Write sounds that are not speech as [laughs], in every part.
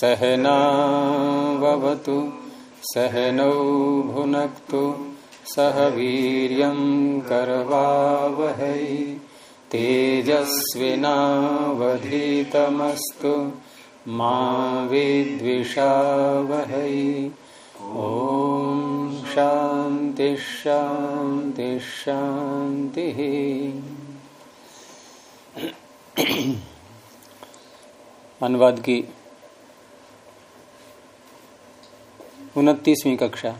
सहनावतु सहनौ भुनक्तु, सह वीर्यं करवावहै। तेजस्विनावधीतमस्तु, मा विद्विषावहै। ॐ शान्ति शान्ति, शान्तिः। [clears throat] अनुवाद की उनतीसवीं कक्षा।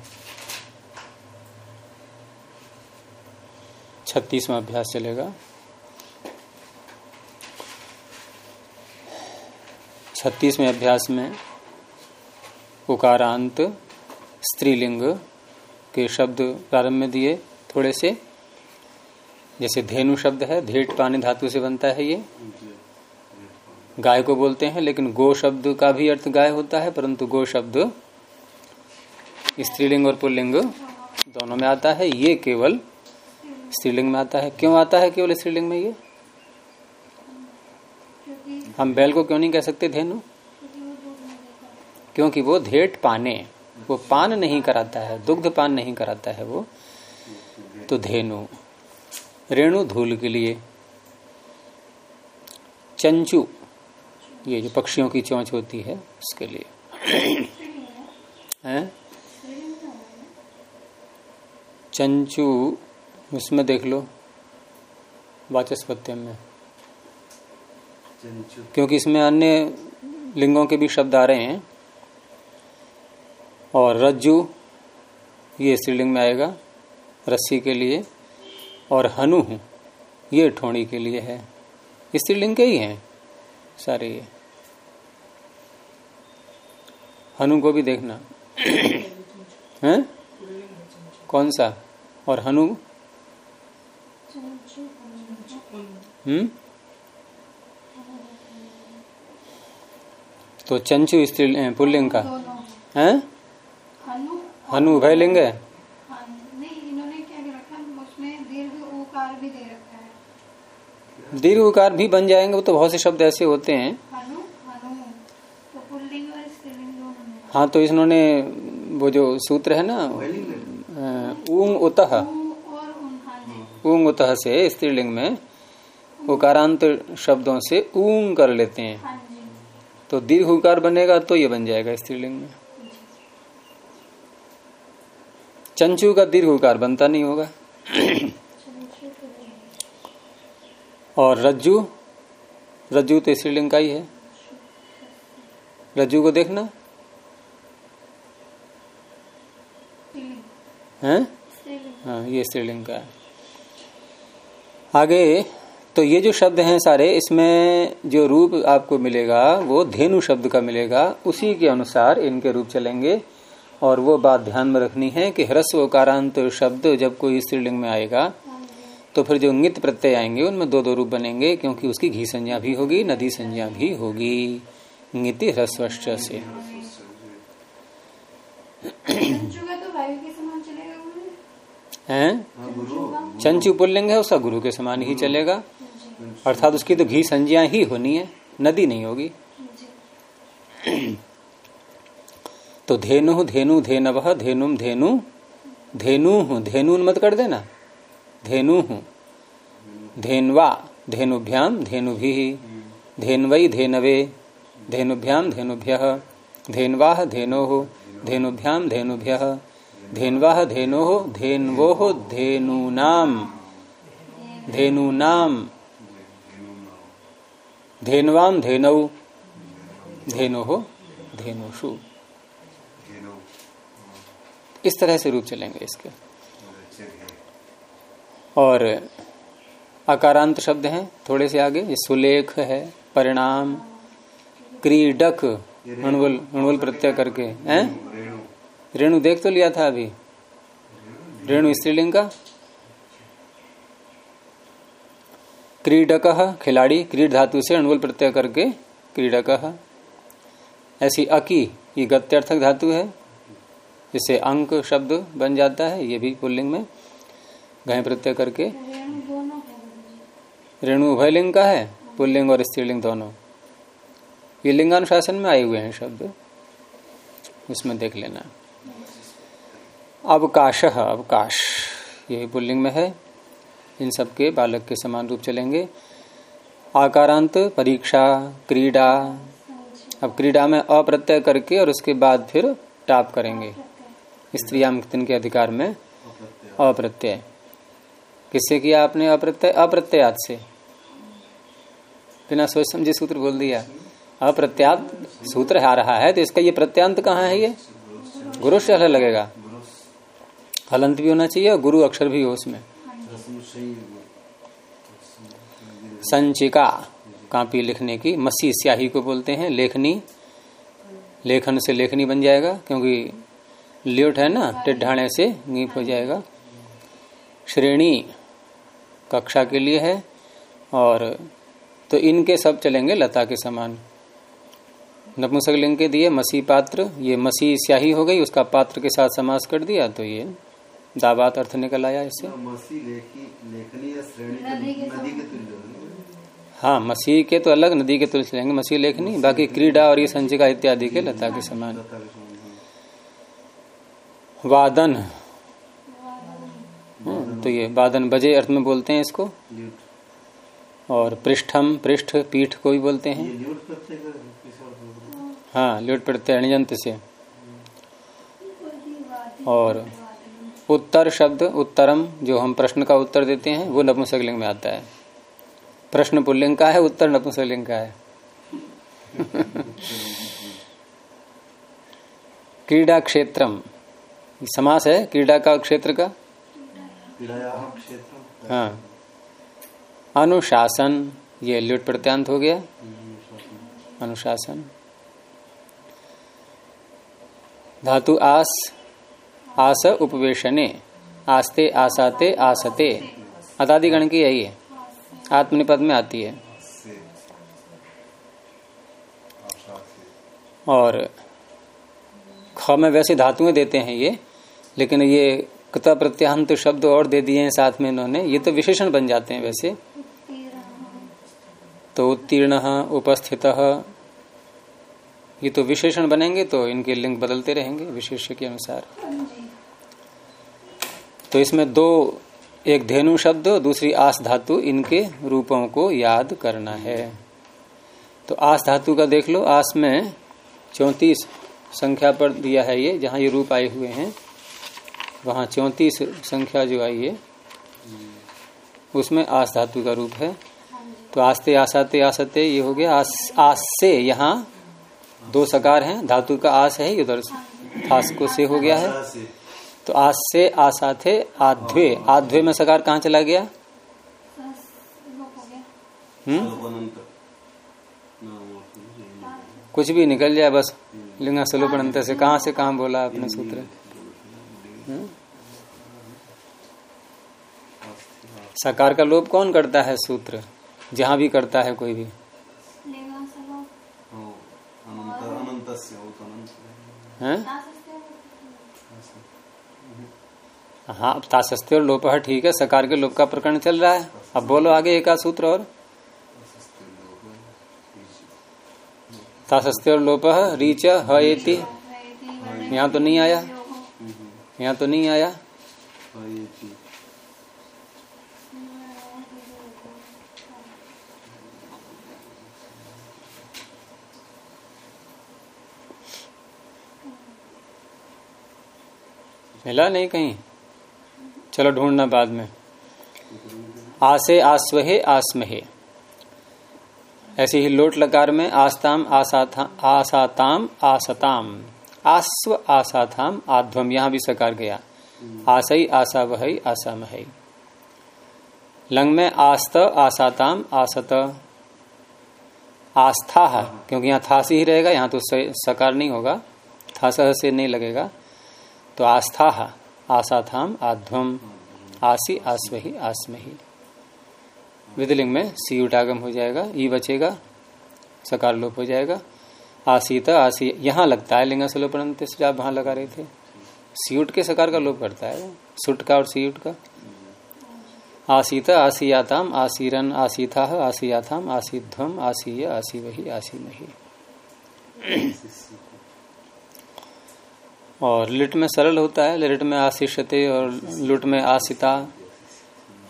छत्तीसवा अभ्यास चलेगा। छत्तीसवें अभ्यास में उकारांत स्त्रीलिंग के शब्द प्रारंभ में दिए थोड़े से। जैसे धेनु शब्द है, धेट पानी धातु से बनता है ये। गाय को बोलते हैं, लेकिन गो शब्द का भी अर्थ गाय होता है, परंतु गो शब्द स्त्रीलिंग और पुल्लिंग दोनों में आता है। ये केवल स्त्रीलिंग में आता है। क्यों आता है केवल स्त्रीलिंग में ये? हम बैल को क्यों नहीं कह सकते धेनु? क्योंकि वो धेट पाने, वो पान नहीं कराता है, दुग्ध पान नहीं कराता है वो। तो धेनु, रेणु धूल के लिए चंचू, ये जो पक्षियों की चोंच होती है, उसके लिए। हैं? चंचू उसमें देख लो वाचस्पत्यम में क्योंकि इसमें अन्य लिंगों के भी शब्द आ रहे हैं। और रज्जु ये स्त्रीलिंग में आएगा रस्सी के लिए। और हनु ये ठोड़ी के लिए है। स्त्रीलिंग के ही हैं सारे ये। हनु को भी देखना। [clears throat] हैं? कौन सा? और हनु? हम्म? तो चंचु स्त्री पुल्लिंग का। है? हनु भयलिंग है? दीर्घ उकार भी बन जाएँगे वो तो बहुत से शब्द ऐसे होते हैं। हाँ तो इन्होंने वो जो सूत्र है ना ऊंग उतः ऊंग उतः से स्त्रीलिंग में उकारांत शब्दों से ऊंग कर लेते हैं। तो दीर्घ उकार बनेगा तो ये बन जाएगा स्त्रीलिंग में। चंचू का दीर्घ उकार बनता नहीं होगा। और रज्जू रज्जू तो स्त्रीलिंग का ही है। रज्जू को देखना। है? हाँ ये स्त्रीलिंग का। आगे तो ये जो शब्द हैं सारे इसमें जो रूप आपको मिलेगा वो धेनु शब्द का मिलेगा। उसी के अनुसार इनके रूप चलेंगे। और वो बात ध्यान में रखनी है कि ह्रस्व कारांत शब्द जब कोई स्त्रीलिंग में आएगा तो फिर जो नित प्रत्यय आएँगे उनमें दो दो रूप बनेंगे क्योंकि उसकी घी संज्ञा भी होगी नदी संज्ञा भी होगी। नीति ह्रस्व से। हैं? चंचू पुल्लिंग है, उसका गुरु के समान ही चलेगा। अर्थात उसकी तो घी संज्ञा ही होनी है, नदी नहीं होगी। तो धेनु धेनु, धेनव धेनुम धेनु धेनु धेनु मत कर देना। धेनु धेनवा धेनुभ्याम धेनु भी धेनवई धेनवे धेनुभ्याम धेनुभ्य। धेनवाह धेनो। धेनुभ्याम धेनुभ्य। धेनवाह धेनो धेनवो धेनूनाम। धेनूनाम। धेनवाम धेनौ। धेनो धेनुषु। इस तरह से रूप चलेंगे इसके। और अकारांत शब्द हैं थोड़े से आगे। ये सुलेख है परिणाम क्रीडक अणुवल अणुवल प्रत्यय करके हैं? रेणु देख तो लिया था अभी। रेणु स्त्रीलिंग का? क्रीडक, खिलाड़ी, क्रीड धातु से अणुवल प्रत्यय करके क्रीडक। ऐसी अकी, ये गत्यर्थक धातु है। जिससे अंक शब्द बन जाता है, ये भी पुल्लिंग में। घय प्रत्यय करके। रेणु उभयलिंग का है, पुल्लिंग और स्त्रीलिंग दोनों। ये लिंगानुशासन में आए हुए हैं शब्द। उसमें देख लेना। अवकाश अवकाश। यही पुल्लिंग में है। इन सब के बालक के समान रूप चलेंगे। आकारांत, परीक्षा, क्रीड़ा। अब क्रीड़ा में अप्रत्यय करके और उसके बाद फिर टाप करेंगे। स्त्रियाम के अधिकार में अप्रत्यय। किससे किया आपने अप्रत्यय? अप्रत्यात से। बिना सोच समझे सूत्र बोल दिया। अप्रत्यात सूत्र आ रहा है तो इसका ये प्रत्यांत कहाँ है ये? गुरु से लगेगा। हलंत भी होना चाहिए और गुरु अक्षर भी हो उसमें। संचिका, कापी लिखने की, मसी स्याही को बोलते हैं, लेखनी। लेखन से लेखनी बन जाएगा, क्योंकि ल्योट है ना, टिड्ढाणे से नीप हो जाएगा। श्रेणी, कक्षा के लिए है, और तो इनके सब चलेंगे लता के समान। नपुंसक लिंग के दिए मसी पात्र ये मसी स्याही हो गई, उसका पात्र के साथ समास कर दिया तो ये दाबात अर्थ निकल आया इससे। हाँ मसीह के तो अलग नदी के तुल चलेंगे मसीह लेखनी बाकी क्रीड़ा और ये संचिका इत्यादि के लता के समान। वादन। तो ये वादन बजे अर्थ में बोलते हैं इसको। और पृष्ठम पृष्ठ पीठ को भी बोलते हैं। हाँ ल्यूट प्रत्यय अणिजंत से। और उत्तर शब्द उत्तरम जो हम प्रश्न का उत्तर देते हैं वो नपुंसकलिंग में आता है। प्रश्न पुल्लिंग का है उत्तर नपुंसकलिंग का है। [laughs] क्रीड़ा क्षेत्रम। समास है क्रीड़ा का क्षेत्र का? हाँ। अनुशासन ये लुट प्रत्यांत हो गया। अनुशासन। धातु आस आस उपवेशने, आस्ते आसाते आसते। अदादिगण की यही है। आत्मनिपद में आती है। और ख में वैसे धातुएँ देते हैं ये, लेकिन ये कथा प्रत्याहंत शब्द और दे दिए हैं साथ में इन्होंने। ये तो विशेषण बन जाते हैं वैसे। तो उत्तीर्ण, उपस्थित, ये तो विशेषण बनेंगे तो इनके लिंग बदलते रहेंगे विशेष के अनुसार। तो इसमें दो एक धेनु शब्द दूसरी आस धातु इनके रूपों को याद करना है। तो आस धातु का देख लो आस में चौतीस संख्या पर दिया है ये जहाँ ये रूप आए हुए हैं। वहाँ चौतीस संख्या जो आई है उसमें आस धातु का रूप है। तो आस्ते आसाते आसते ये हो गया आस, आस से यहाँ दो सकार हैं धातु का आस है उधर आस को से हो गया है। तो आस से आसाथे आध्वे आध्वे में सकार कहाँ चला गया? हम्म? कुछ भी निकल जाए बस लिंगा सलोपन से कहा से कहा बोला अपने सूत्र? सकार का लोप कौन करता है सूत्र? जहाँ भी करता है कोई भी। हाँ ताशस्ते और लोप है, ठीक है, सकार के लोप का प्रकरण चल रहा है। अब बोलो आगे एक सूत्र और। ताशस्ते और लोप रीच हेती यहाँ तो नहीं आया। यहाँ तो नहीं आया। मिला नहीं कहीं? चलो ढूंढना बाद में। आसे आस्वहे आसमहे। ऐसे ही लोट लकार में आस्ताम आसाताम, आसताम। आस्व, आसाथाम, आध्वम, यहाँ भी सकार गया। आसई आसा वही आसा महई लंग में आस्त, आसाताम, आसत। आस्था है क्योंकि यहाँ था ही रहेगा, यहाँ तो सकार नहीं होगा। था से नहीं लगेगा। तो आस्था आसाथाम आध्वम आसी आस्वही आसमही। विदलिंग में सी उटागम हो जाएगा, ई बचेगा सकार लोप हो जाएगा। आसीत, आसी, यहाँ लगता है लिंगा सलोपनंत से आप वहाँ लगा रहे थे। सीउट के सकार का लोप करता है, सुट का और सीउट का। आसीत, आसियाताम, आसीरन आसीथा आसियाथाम आसीध्वम आसीय आसी वही आसी मही और लिट में सरल होता है, लिट में आशीषते और लुट में आसिता,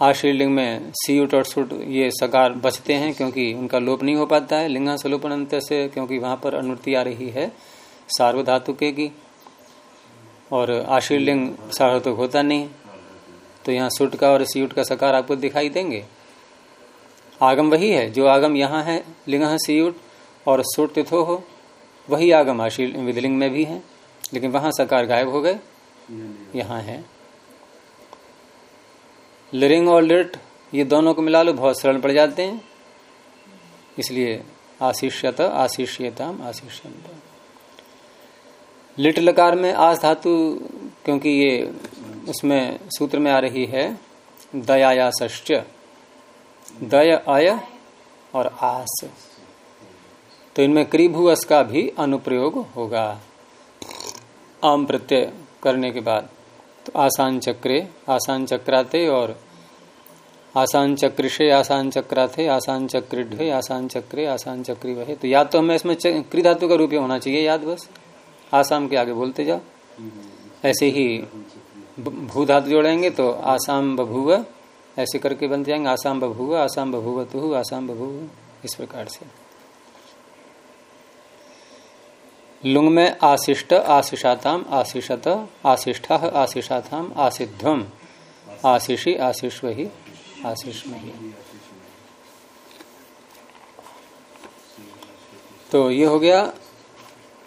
आशीर्लिंग में सीयुट और सुट, ये सकार बचते हैं क्योंकि उनका लोप नहीं हो पाता है लिंगा स्वलोपन अंत से, क्योंकि वहाँ पर अनुति आ रही है सार्वधातुके की। और आशीर्लिंग सार्वधातुक होता नहीं तो यहाँ सुट का और सीयुट का सकार आपको दिखाई देंगे। आगम वही है, जो आगम यहाँ है, लिंग सीयुट, और सुट तिथो हो, वही आगम आशील विधलिंग में भी है। लेकिन वहाँ सकार गायब हो गए। यहाँ है। लिरिंग और लिट ये दोनों को मिला लो बहुत सरल पड़ जाते हैं। इसलिए आशीष्यत आशिष्यताम आशिष्यंत लिट लकार में आस धातु क्योंकि ये उसमें सूत्र में आ रही है दयाया दय अय और आस। तो इनमें क्रीभुअस का भी अनुप्रयोग होगा। आम प्रत्यय करने के बाद तो आसान चक्रे, आसान चक्राते और आसान चक्रिशे आसान चक्राथे आसान चक्रिढे आसान चक्रे, आसान चक्री वहे। तो याद तो हमें इसमें क्री धातु का रूप होना चाहिए याद बस। आसाम के आगे बोलते जाओ। ऐसे ही भू धातु जोड़ेंगे तो आसाम बभुव, ऐसे करके बन जाएँगे। आसाम बभुव आसाम बभुव तु आसाम बभुव, इस प्रकार से। लुंग में आशिष्ट आशिषाताम आशिषत आशिष्ठ आशिषाताम आसिध्वम आशिषी आशिष वही आशिष ही तो ये हो गया,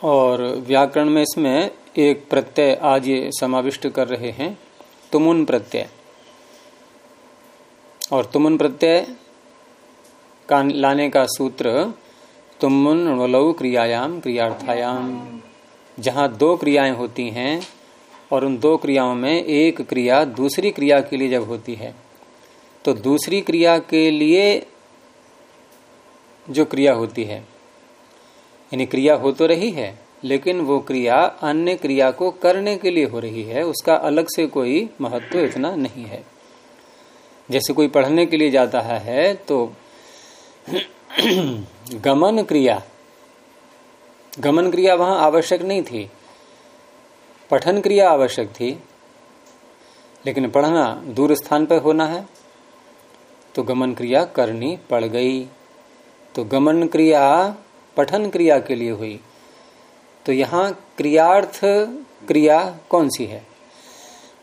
और व्याकरण में इसमें एक प्रत्यय आज ये समाविष्ट कर रहे हैं, तुमुन प्रत्यय। और तुमुन प्रत्यय का लाने का सूत्र तुमुन वलऊ क्रियायाम, क्रियार्थायाम। जहाँ दो क्रियाएँ होती हैं, और उन दो क्रियाओं में एक क्रिया दूसरी क्रिया के लिए जब होती है तो दूसरी क्रिया के लिए जो क्रिया होती है, यानी क्रिया हो तो रही है, लेकिन वो क्रिया अन्य क्रिया को करने के लिए हो रही है, उसका अलग से कोई महत्व इतना नहीं है। जैसे कोई पढ़ने के लिए जाता है तो गमन क्रिया। गमन क्रिया वहाँ आवश्यक नहीं थी। पठन क्रिया आवश्यक थी। लेकिन पढ़ना दूर स्थान पर होना है। तो गमन क्रिया करनी पड़ गई। तो गमन क्रिया पठन क्रिया के लिए हुई। तो यहाँ क्रियार्थ क्रिया कौन सी है?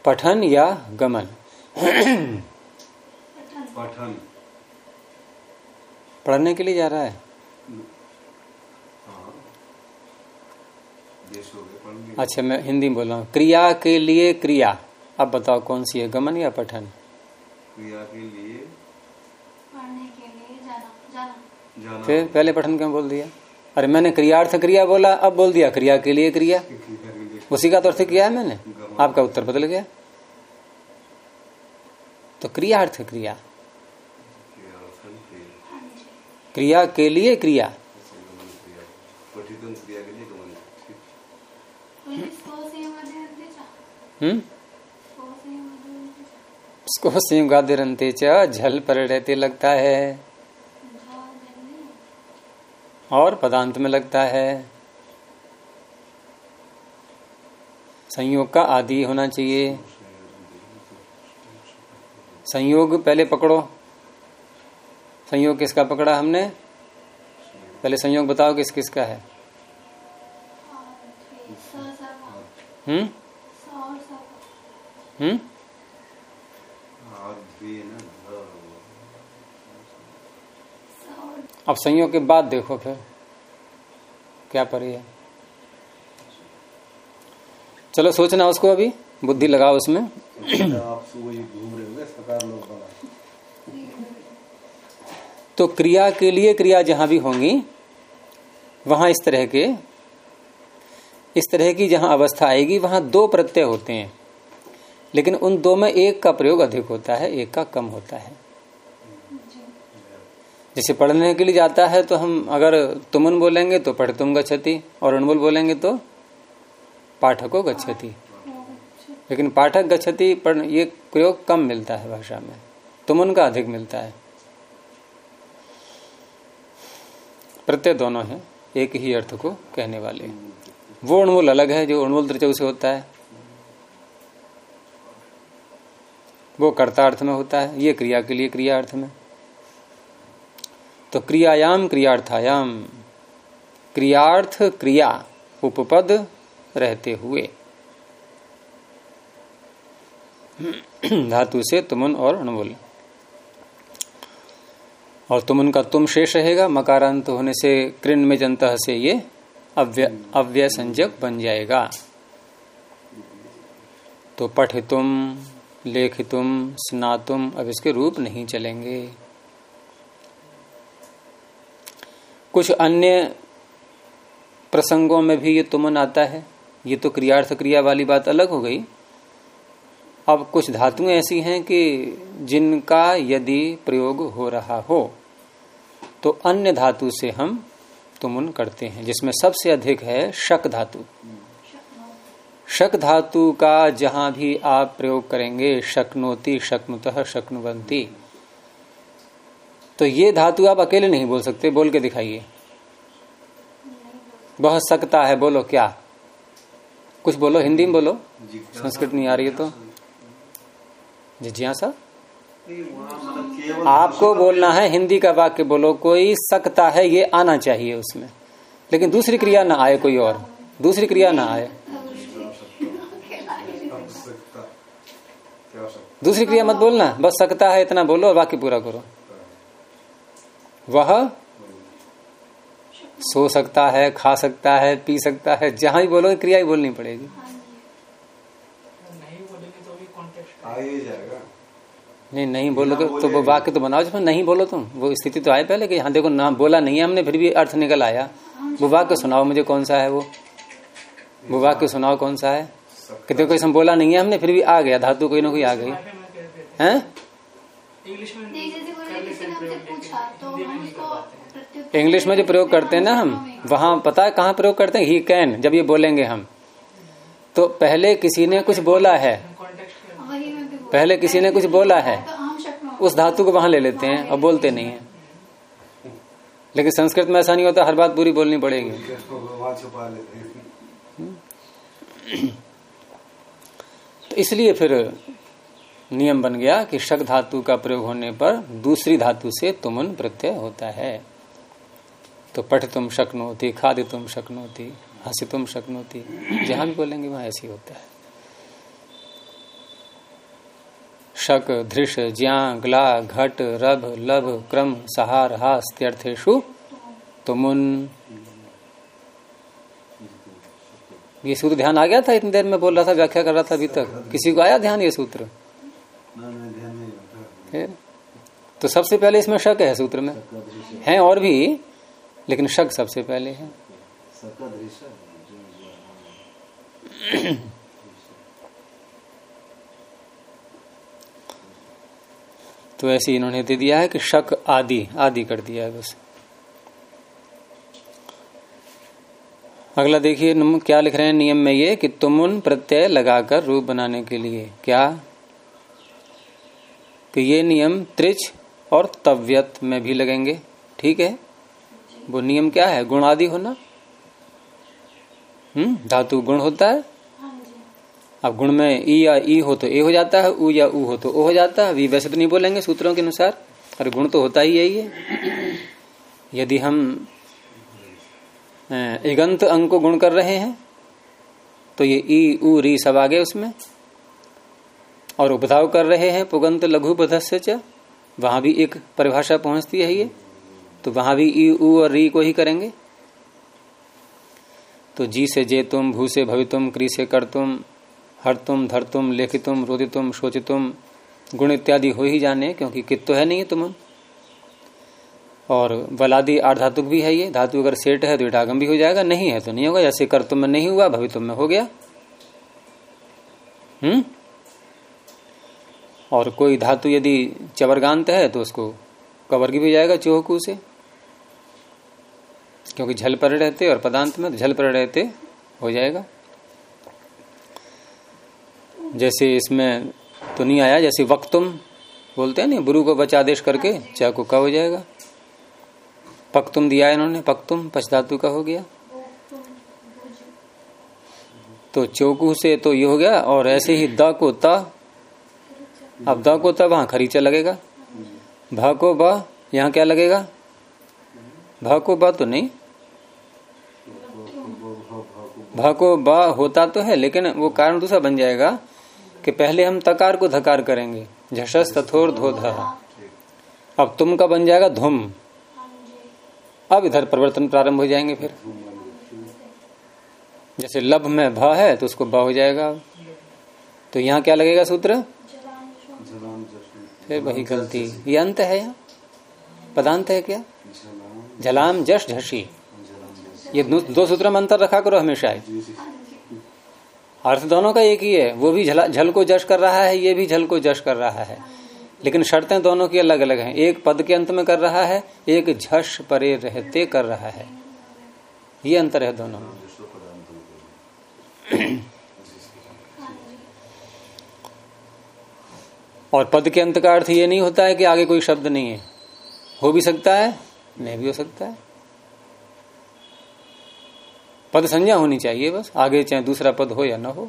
पठन या गमन? पठन। पढ़ने के लिए जा रहा है? अच्छा मैं हिंदी में बोल रहा हूँ। क्रिया के लिए क्रिया। अब बताओ कौन सी है गमन या पठन? क्रिया के लिए। पढ़ने के लिए जाना जाना। जाना। फिर पहले पठन क्यों बोल दिया? अरे मैंने क्रियार्थ क्रिया बोला अब बोल दिया क्रिया के लिए क्रिया। उसी का तो अर्थ किया है मैंने। आपका उत्तर बदल गया। तो क्रियार्थ क्रिया क्रिया अर्थन क्रिया हाँ जी क्रिया के लिए क्रिया। हम्म? उसको झल पर रहते लगता है। और पदांत में लगता है। संयोग का आदि होना चाहिए। संयोग पहले पकड़ो। संयोग किसका पकड़ा हमने? पहले संयोग बताओ किस किस का है। हम्म? हम्म? अब संयोग के बाद देखो फिर, क्या परी है। चलो सोचना उसको अभी, बुद्धि लगाओ उसमें। आप घूम रहे तो क्रिया के लिए क्रिया जहाँ भी होंगी, वहाँ इस तरह के, इस तरह की जहाँ अवस्था आएगी, वहाँ दो प्रत्यय होते हैं। लेकिन उन दो में एक का प्रयोग अधिक होता है, एक का कम होता है। जैसे पढ़ने के लिए जाता है तो हम अगर तुमन बोलेंगे तो पढ़ तुम गच्छति, और अनमोल बोलेंगे तो पाठको गच्छति। लेकिन पाठक गच्छति पढ़ ये प्रयोग कम मिलता है भाषा में, तुमन का अधिक मिलता है। प्रत्यय दोनों है, एक ही अर्थ को कहने वाले वो उणमूल अलग है, जो उणमूल त्रिचौ से होता है। वो कर्ता अर्थ में होता है, ये क्रिया के लिए क्रिया अर्थ में। तो क्रियायाम, क्रियार्थायाम, क्रियार्थ, क्रिया, उपपद रहते हुए। [clears throat] धातु से तुमन और अणुमूल और तुमन का तुम शेष रहेगा। मकारांत होने से कृण में जनत से ये अव्यय संजक बन जाएगा। तो पठितुम, लेखितुम, स्नातुम अब इसके रूप नहीं चलेंगे। कुछ अन्य प्रसंगों में भी ये तुमन आता है। ये तो क्रियार्थ क्रिया वाली बात अलग हो गई। अब कुछ धातुएँ ऐसी हैं कि जिनका यदि प्रयोग हो रहा हो। तो अन्य धातु से हम तुमुन करते हैं जिसमें सबसे अधिक है शक धातु। शक धातु का जहाँ भी आप प्रयोग करेंगे शक्नोती शक्नुतः शक्नुवंती। तो ये धातु आप अकेले नहीं बोल सकते बोल के दिखाइए। बहुत सकता है बोलो क्या? कुछ बोलो हिंदी में बोलो? संस्कृत नहीं आ रही है तो? जी जिज्ञासा आपको बोलना है हिंदी का वाक्य बोलो कोई सकता है ये आना चाहिए उसमें। लेकिन दूसरी क्रिया ना आए कोई और। दूसरी क्रिया ना आए। दूसरी क्रिया मत बोलना बस सकता है इतना बोलो और वाक्य पूरा करो। वह सो सकता है खा सकता है पी सकता है जहाँ भी बोलोगे क्रिया ही बोलनी पड़ेगी। नहीं तो ही नहीं बोलोगे तो वो वाक्य तो बनाओ जिसमें नहीं बोलो तुम। वो स्थिति तो आए पहले कि यहाँ देखो ना बोला नहीं है हमने फिर भी अर्थ निकल आया। वो वाक्य सुनाओ मुझे कौन सा है वो? वो वाक्य सुनाओ कौन सा है? कि देखो इसमें बोला नहीं है हमने फिर भी आ गया धातु कोई ना कोई आ गई। हैं? इंग्लिश तो हम उसको प्रत्युत्तर इंग्लिश में जो प्रयोग करते हैं ना हम वहाँ पता है कहाँ प्रयोग करते हैं? ही कैन जब ये बोलेंगे हम। तो पहले किसी ने कुछ बोला है कॉन्टेक्स्ट वही मैं भी बोल पहले किसी ने कुछ बोला है, उस धातु को वहाँ ले लेते हैं और बोलते नहीं है। लेकिन संस्कृत में ऐसा नहीं होता, हर बात पूरी बोलनी पड़ेगी। तो इसलिए फिर नियम बन गया कि शक धातु का प्रयोग होने पर दूसरी धातु से तुमन प्रत्यय होता है। तो पठ तुम शक्नोती खाद तुम शक्नोती हँसी तुम शक्नोती जहाँ भी बोलेंगे वहाँ ऐसे होता है। शक धृष ज्या ग्ला घट रभ लभ क्रम सहार हास्त्यर्थेशु तुमुन। ये सूत्र ध्यान आ गया था? इतनी देर में बोल रहा था व्याख्या कर रहा था अभी तक। किसी को आया ध्यान ये सूत्र? तो सबसे पहले इसमें शक है सूत्र में। है और भी लेकिन शक सबसे पहले है [clears throat] सबका दृश्य जो तो ऐसे इन्होंने दे दिया है कि शक आदि आदि कर दिया है बस। अगला देखिए क्या लिख रहे हैं? नियम में ये कि तुमुन प्रत्यय लगाकर रूप बनाने के लिए क्या? कि ये नियम त्रिच और तव्यत में भी लगेंगे। ठीक है? वो नियम क्या है? गुण आदि होना। हम्म धातु गुण होता है अब गुण में ई या ई हो तो ए हो जाता है, उ या उ हो तो ओ हो जाता है। वी वैसे तो नहीं बोलेंगे सूत्रों के अनुसार अरे गुण तो होता ही यही है यदि हम इगंत अंग को गुण कर रहे हैं तो ये ई, उ, री सब आ गए उसमें। और उपधाव कर रहे हैं पुगंत लघु बधस्य च, वहाँ भी एक परिभाषा पहुँचती है ये। तो वहाँ भी ई, उ और री को ही करेंगे। तो जी से जे तुम, भू से भवितुम, क्री से कर तुम हर तुम धर लेखितुम, रोदितुम, शोचितुम, गुण इत्यादि हो ही जाने, क्योंकि कित तो है नहीं है तुम और बलादि आठ धातुक भी है ये, धातु अगर सेठ है तो इटागम भी हो जाएगा, नहीं है तो नहीं होगा, जैसे कर तुम में नहीं हुआ, भवितुम में हो गया। हम्म? और कोई धातु यदि चवरगांत है तो उसको कवर्ग भी हो जाएगा चोहकू से। क्योंकि झल पर रहते और पदांत में झल पर रहते, हो जाएगा। जैसे इसमें तो नहीं आया, जैसे वक्तुम बोलते हैं ना बुरु को बचा आदेश करके चाह को का हो जाएगा। पक्तुम दिया इन्होंने, पक्तुम पच धातु का हो गया। तो चौकू से तो ये हो गया, और ऐसे ही द को त, अब द को त वहाँ खरीचा लगेगा। भ को ब, यहाँ क्या लगेगा? भ को ब तो नहीं। भ को ब होता तो है, लेकिन वो कारण दूसरा बन जाएगा। कि पहले हम तकार को धकार करेंगे। झशस तथोर धो अब तुम का बन जाएगा धुम। अब इधर परिवर्तन प्रारंभ हो जाएँगे फिर। जैसे लब में भ है तो उसको ब हो जाएगा। तो यहाँ क्या लगेगा सूत्र? फिर वही गलती। ये अंत है यहाँ। पदांत है क्या? झलाम जश झसी ये दो सूत्र में अंतर रखा करो हमेशा। अर्थ दोनों का एक ही है। वो भी झला को जश कर रहा है, ये भी झल को जश कर रहा है। लेकिन शर्तें दोनों की अलग अलग हैं। एक पद के अंत में कर रहा है, एक झश परे रहते कर रहा है। ये अंतर है दोनों में। और पद के अंत का अर्थ ये नहीं होता है कि आगे कोई शब्द नहीं है। हो भी सकता है, नहीं भी हो सकता है। पद संज्ञा होनी चाहिए बस, आगे चाहे दूसरा पद हो या ना हो।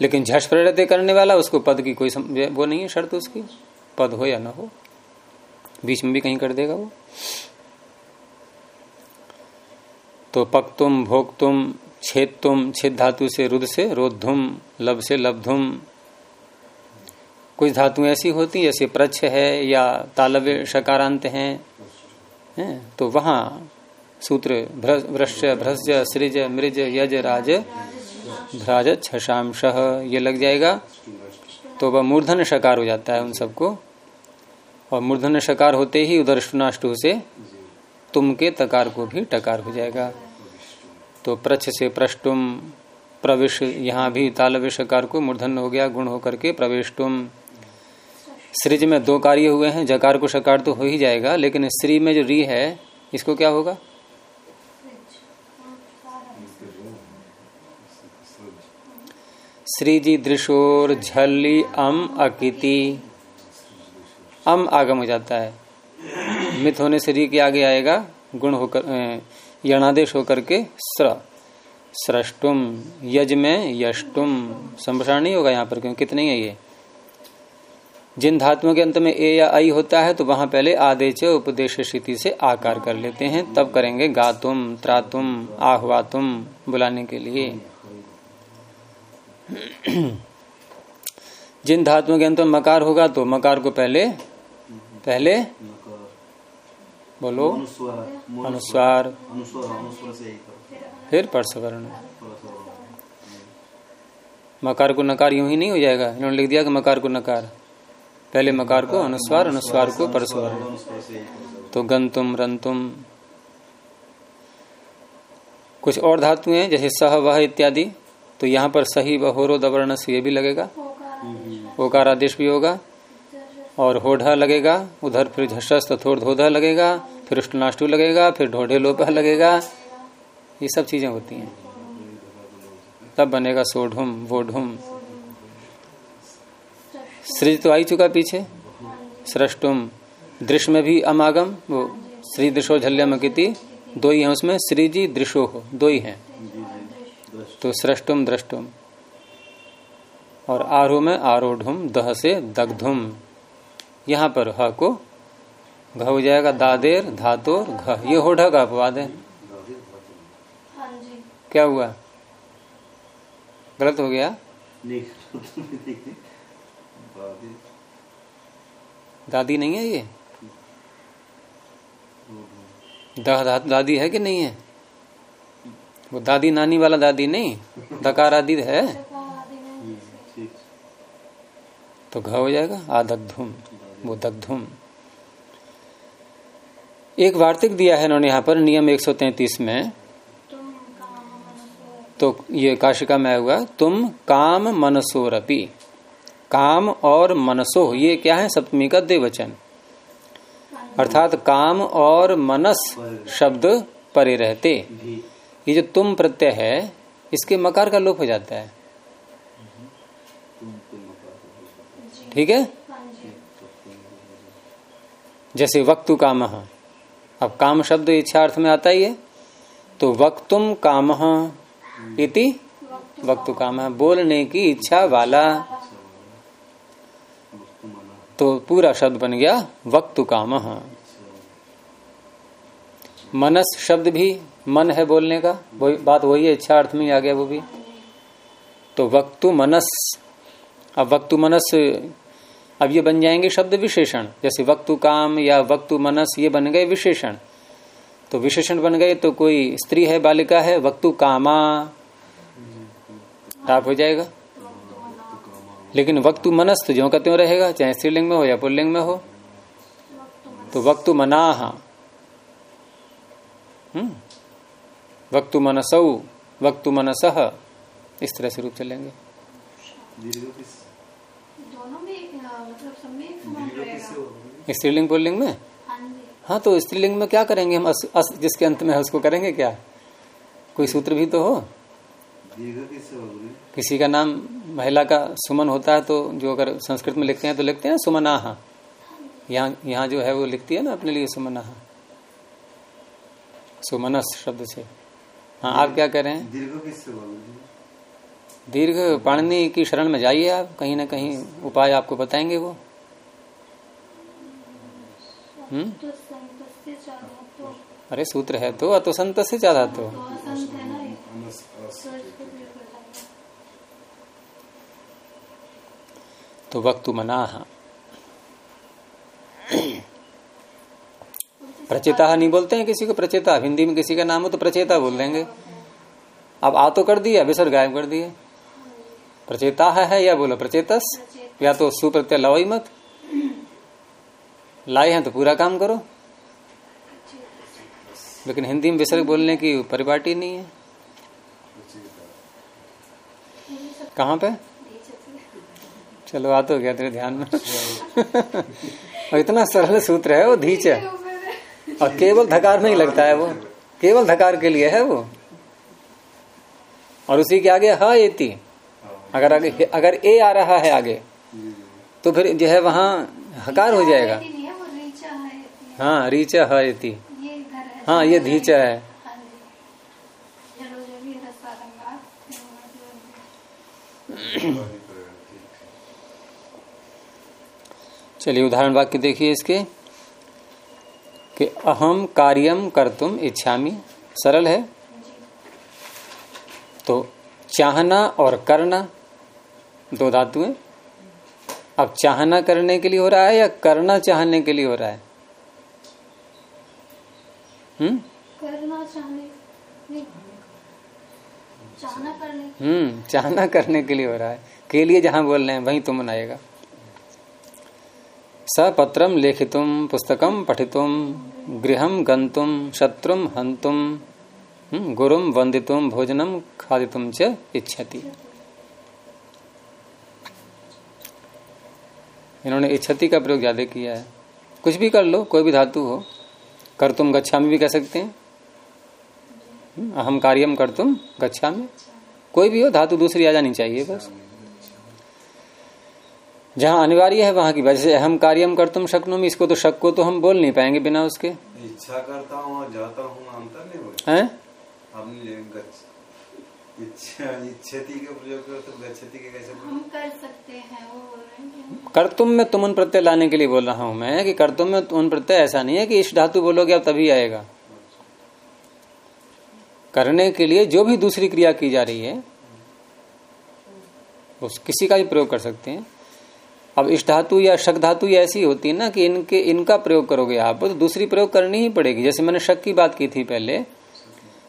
लेकिन झश प्रेरते करने वाला, उसको पद की कोई वो नहीं है शर्त उसकी, पद हो या ना हो। बीच में भी कहीं कर देगा वो। तो पक्तुम, भोक्तुम, छेदतुम छेद धातु से रुद से रोधुम लब से लब्धुम। कुछ धातु ऐसी होती, जैसे प्रच्छ है या तालव्य शकारांत हैं हैं तो वहाँ सूत्र भ्रश्च भ्रश्च सृज, मृज, यज, राज, भ्राज, छशांश। ये लग जाएगा। तो वह मूर्धन शकार हो जाता है उन सबको। और मूर्धन शकार होते ही उधर शुनाष्टु से तुम के तकार को भी टकार हो जाएगा। तो प्रच्छ से प्रष्टुम, प्रविश, यहाँ भी तालव्य शकार को मूर्धन हो गया, गुण होकर के प्रवेशटुम सृज में दो कार्य हुए हैं, जकार को शकार तो हो ही जाएगा, लेकिन स्त्री में जो री है, इसको क्या होगा? श्रीजी दृशोर झल्ली अम अकिति। अम आगम हो जाता है। मित होने से री के आगे आएगा, गुण होकर यणादेश होकर के स्र। स्रष्टुम, यज में यष्टुम। संप्रसारण नहीं होगा यहाँ पर, क्योंकि कितने है ये। जिन धातुओं के अंत में ए या आई होता है तो वहाँ पहले आदेश उपदेश स्थिति से आकार कर लेते हैं। तब करेंगे गातुम, त्रातुम, आह्वातुम बुलाने के लिए। जिन धातुओं के अंत में मकार होगा तो मकार को पहले पहले बोलो, अनुस्वार, फिर परसवर्ण। मकार को नकार यूँ ही नहीं हो जाएगा। इन्होंने लिख दिया कि मकार को नकार। पहले मकार को अनुस्वार अनुस्वार को परसवर्ण। तो गंतुम, रंतुम। कुछ और धातुएँ जैसे सह, वह इत्यादि। तो यहाँ पर सही व होरो दवर्ण से ये भी लगेगा। ओकार आदेश भी होगा। और होढ़ा लगेगा। उधर फिर झसस थोड़ धोधा लगेगा। फिर उष्टनाष्टु लगेगा। फिर ढोढ़े लोपा लगेगा। ये सब चीज़ें होती हैं। तब बनेगा सोढ़ुम, वोढ़ुम। सृज तो आई चुका पीछे। सृष्टुम दृश्य में भी अमागम, वो श्री दृशो झल्यमकिति दो ही है उसमें, श्रीजी दृशो हो दो ही है। तो सृष्टुम द्रष्टुम और आरो में आरोढ़ुम दह से दग्धुम यहाँ पर ह को घ हो जाएगा दादेर धातोर घ। ये होढ़ा का अपवाद है। हाँ क्या हुआ? गलत हो गया? दादी। नहीं है ये? दह दादी है कि नहीं है? वो दादी नानी वाला दादी नहीं दकार आदि है। तो घ हो जाएगा आदग्धुम वो दग्धुम। एक वार्तिक दिया है इन्होंने यहाँ पर नियम 133 में। तो ये काशिका में हुआ तुम काम मनसोरपी काम और मनसो ये क्या है? सप्तमी का द्विवचन। अर्थात काम और मनस शब्द परे रहते। ये जो तुम प्रत्यय है, इसके मकार का लोप हो जाता है। ठीक हाँ? जैसे वक्तु काम। अब काम शब्द इच्छा अर्थ में आता ही है। तो वक्तुम काम इति वक्तु काम। बोलने की इच्छा वाला। तो पूरा शब्द बन गया वक्तु काम। मनस शब्द भी मन है बोलने का, वही बात वही है, इच्छा अर्थ में आ गया वो भी। तो वक्तु मनस, अब वक्तु मनस, अब ये बन जाएँगे शब्द विशेषण। जैसे वक्तु काम या वक्तु मनस, ये बन गए विशेषण। तो विशेषण बन गए तो कोई स्त्री है, बालिका है, वक्तु कामा टाप हो जाएगा। लेकिन वक्तु मनस तो ज्यो का त्यों रहेगा, चाहे स्त्रीलिंग में हो या पुल्लिंग में हो। तो वक्तु मनाहा। हम्म। वक्तु मनसौ वक्तु मनसह इस तरह से रूप चलेंगे दीर्घ किस दोनों में मतलब स्त्रीलिंग पुल्लिंग में? हाँ हाँ तो स्त्रीलिंग में क्या करेंगे हम? अस, अस जिसके अंत में है उसको करेंगे क्या? कोई सूत्र भी तो हो? किसी का नाम महिला का सुमन होता है तो जो अगर संस्कृत में लिखते हैं तो लिखते हैं सुमनाहा यहाँ यहाँ जो है वो लिखती है ना अपने लिए सुमनाहा सुमनस शब्द से। हाँ आप क्या कह रहे हैं? दीर्घ किससे दीर्घ पाणनी की शरण में जाइए आप कहीं ना कहीं उपाय आपको बताएँगे वो। हम्म? अरे सूत्र है तो अतो संत से ज़्यादा तो। तो असंत है ना ये अनस अस तो इसको प्रयोग कर सकते हैं। तो वक्तु मनाह प्रचेता नहीं बोलते हैं किसी को, प्रचेता। हिंदी में किसी का नाम हो तो प्रचेता बोल देंगे। अब आ तो कर दिया विसर्ग गायब कर दिए प्रचेता है या बोलो, प्रचेतस? या तो सुप्रत्यय लाओ ही मत। लाए हैं तो पूरा काम करो। लेकिन हिंदी में विसर्ग बोलने की परिपाटी नहीं है। कहाँ पे? चलो, आ तो गया तेरे ध्यान में। और [laughs] इतना सरल सूत्र है वो, धीच है। और केवल धकार में ही लगता है वो। केवल धकार के लिए है वो। और उसी के आगे, ह एति अगर आगे, अगर ए आ रहा है आगे तो फिर जो है वहाँ हकार हो जाएगा। है, रीचा, है, ये हाँ ह हाँ ये धीचा है हाँ। चलिए, उदाहरण वाक्य देखिए इसके। कि अहम कार्यम कर्तुम इच्छामी। सरल है? तो चाहना और करना दो धातुएँ अब चाहना करने के लिए हो रहा है या करना चाहने के लिए हो रहा है? हम्म? करना चाहने नहीं चाहना करने। हम्म चाहना करने के लिए हो रहा है। के लिए जहाँ बोल रहे हैं वहीं तुम आएगा सपत्रम लेखितुम पुस्तकम पठितुम गृहम गंतुम शत्रुम हंतुम गुरुम वंदितुम भोजनम खादितुम च इच्छति। इन्होंने इच्छति का प्रयोग ज़्यादा किया है। कुछ भी कर लो, कोई भी धातु हो, कर तुम गच्छामी भी कह सकते हैं। अहम कार्यम कर तुम गच्छामी। कोई भी हो, धातु दूसरी आ जानी चाहिए बस। जहाँ अनिवार्य है वहाँ की वजह से अहम कार्यम कर तुम शक्नुम इसको तो शक को तो हम बोल नहीं पाएँगे बिना उसके। इच्छा करता हूँ जाता हूँ अंतर नहीं होगा हैं? आपने ले- गच्छ- इच्छा इच्छति के प्रयोग करो तो गच्छति के कैसे हम कर सकते वो बोल रहे कि हम कर्तुम में तुमन प्रत्यय लाने के लिए बोल रहा हूँ मैं कि कर्तुम में तुमन प्रत्यय ऐसा नहीं है कि इस धातु बोलोगे अब तभी आएगा। करने के लिए जो भी दूसरी क्रिया की जा रही है उस किसी का भी प्रयोग कर सकते हैं। अब इष्ट धातु या शक धातु या ऐसी होती है ना कि इनके इनका प्रयोग करोगे आप तो दूसरी प्रयोग करनी ही पड़ेगी। जैसे मैंने शक की बात की थी पहले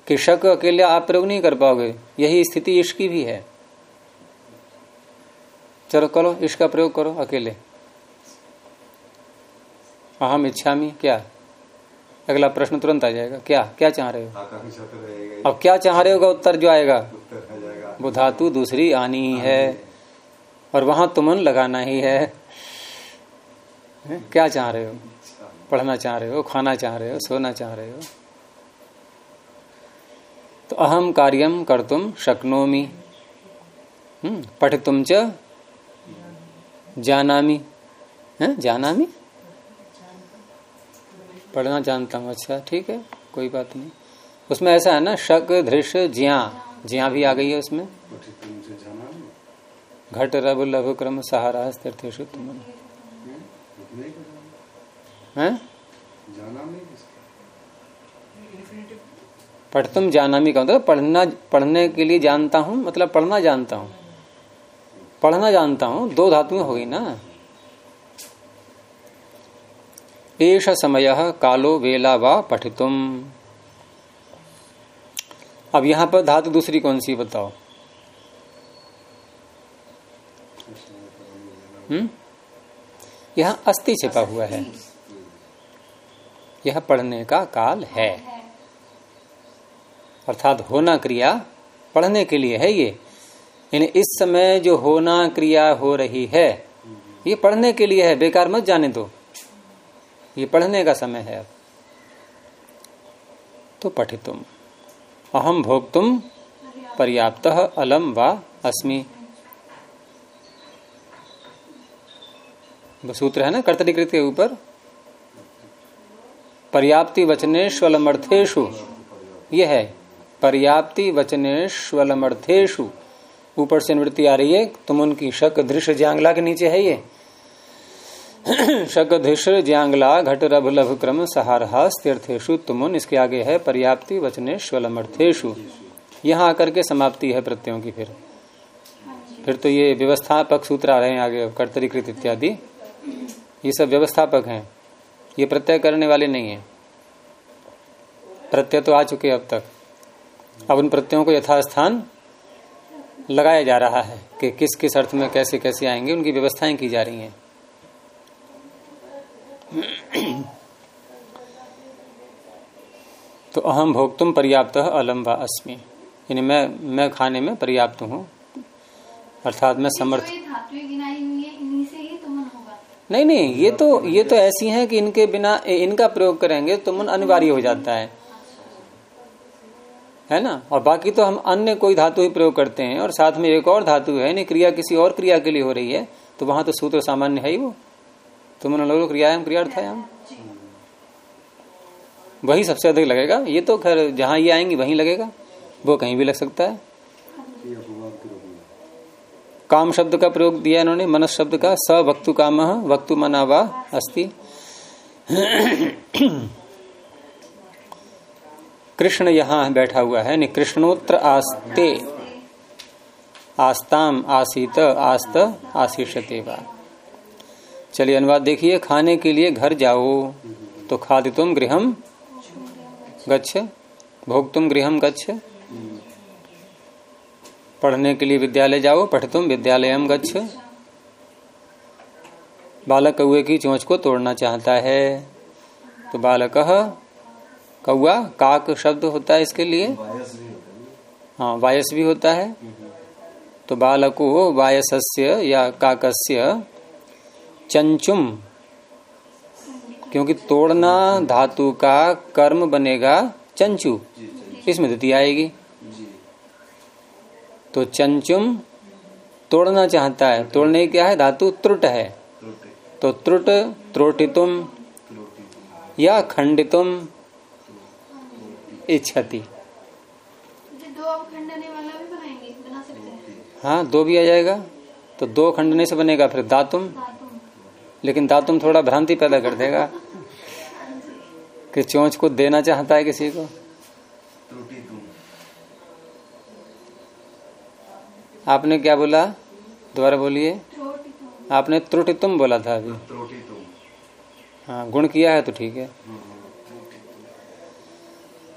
कि शक अकेले आप प्रयोग नहीं कर पाओगे यही स्थिति इश्क की भी है। चलो करो इसका प्रयोग करो अकेले। अहम इच्छामी क्या? अगला प्रश्न तुरंत आ जाएगा। क्या? क्या चाह रहे हो? ही। अब क्या चाह रहे होगा? उत्तर जो आएगा। वो धातु दूसरी आनी ही। है। और वहाँ तुमन लगाना ही है? क्या चाह रहे हो? पढ़ना चाह रहे हो? खाना चाह रहे हो? सोना चाह रहे हो? तो अहम कार्यम कर तुम शक्नोमी। हम्म, पठितुम च। जानामी। हैं? जानामी? पढ़ना जानता हूँ। अच्छा ठीक है कोई बात नहीं। उसमें ऐसा है ना शक धृष्य ज्या ज्या भी आ गई है उसमें पठितुम से जाना नहीं घट रब लघु क्रम सहारा तुम? उतना ही? पढ़ना हैं जाना इन्फिनेटिव का मतलब पढ़ना, पढ़ने के लिए जानता हूँ मतलब पढ़ना जानता हूँ। पढ़ना जानता हूँ, दो धातुएँ हो गई ना। एष समय कालो वेला व पठितुम। अब यहाँ पर धातु दूसरी कौन सी बताओ? हम्म? यहाँ अस्थि छिपा हुआ है। यह पढ़ने का काल है। अर्थात होना क्रिया पढ़ने के लिए है ये। यानी इस समय जो होना क्रिया हो रही है, ये पढ़ने के लिए है। बेकार मत जाने दो। ये पढ़ने का समय है अब। तो पठितुम। अहम भोक्तुम पर्याप्त अलम व अस्मि। सूत्र है ना कर्तरीकृत के ऊपर? पर्याप्ति वचनेश्वलमर्थेशु ये है पर्याप्ति वचनेश्वलमर्थेशु ऊपर से निवृत्ति आ रही है तुम उनकी शक दृश्य ज्यांगला के नीचे है ये। [clears throat] शक दृश्य ज्यांगला घट रभ लभ क्रम सहारहास तीर्थेशु तुमुन इसके आगे है पर्याप्ति वचनेश्वलमर्थेशु यहाँ आकर के समाप्ति है प्रत्ययों की फिर। फिर तो ये व्यवस्थापक सूत्र आ रहे हैं आगे कर्तरीकृत इत्यादि। ये सब व्यवस्थापक हैं। ये प्रत्यय करने वाले नहीं है। प्रत्यय तो आ चुके अब तक। अब उन प्रत्ययों को यथास्थान लगाया जा रहा है कि किस किस अर्थ में कैसे कैसे आएँगे उनकी व्यवस्थाएँ की जा रही हैं। [clears throat] तो अहम भोक्तुम पर्याप्त अलम व अस्मि। यानी मैं मैं खाने में पर्याप्त हूँ। अर्थात मैं समर्थ नहीं नहीं, ये तो ये तो ऐसी हैं कि इनके बिना इनका प्रयोग करेंगे तो मन अनिवार्य हो जाता है। है ना? और बाकी तो हम अन्य कोई धातु ही प्रयोग करते हैं और साथ में एक और धातु है नहीं क्रिया किसी और क्रिया के लिए हो रही है तो वहाँ तो सूत्र सामान्य है ही वो। तो मन लोग क्रियायाम क्रियार्थायाम वही सबसे अधिक लगेगा। ये तो खैर जहाँ ये आएँगी वहीं लगेगा। वो कहीं भी लग सकता है ये अपवाद के रूप में काम शब्द का प्रयोग दिया इन्होंने, मनस शब्द का, स वक्तु काम, वक्तु मना वा अस्ति। कृष्ण यहाँ बैठा हुआ है कृष्णोत्र आस्ते, आस्ताम, आसीत, आस्त आशीषते चलिए अनुवाद देखिए, खाने के लिए घर जाओ तो खादितुम गृहम गच्छ भोक्तुम गृहम गच्छ। पढ़ने के लिए विद्यालय जाओ पठतुम विद्यालय गच्छ। बालक कौए की चोंच को तोड़ना चाहता है। तो बालक कौआ काक शब्द होता है इसके लिए? है। वायस भी होता है। तो बालको वायसस्य या काकस्य चंचुम क्योंकि तोड़ना धातु का कर्म बनेगा चंचु। इसमें द्वितीय आएगी। तो चंचुम तोड़ना चाहता है। तोड़ने क्या है? धातु त्रुट है। तो त्रुट त्रोटितुम या खंडितुम इच्छति। हैं। हाँ दो भी आ जाएगा। तो दो खंडने से बनेगा फिर दातुम। लेकिन दातुम थोड़ा भ्रांति पैदा कर देगा [laughs] कि चोंच को देना चाहता है किसी को त्रुटि तुम आपने क्या बोला? दोबारा बोलिए। त्रोटी आपने त्रुटितुम बोला था अभी। हाँ गुण किया है तो ठीक है।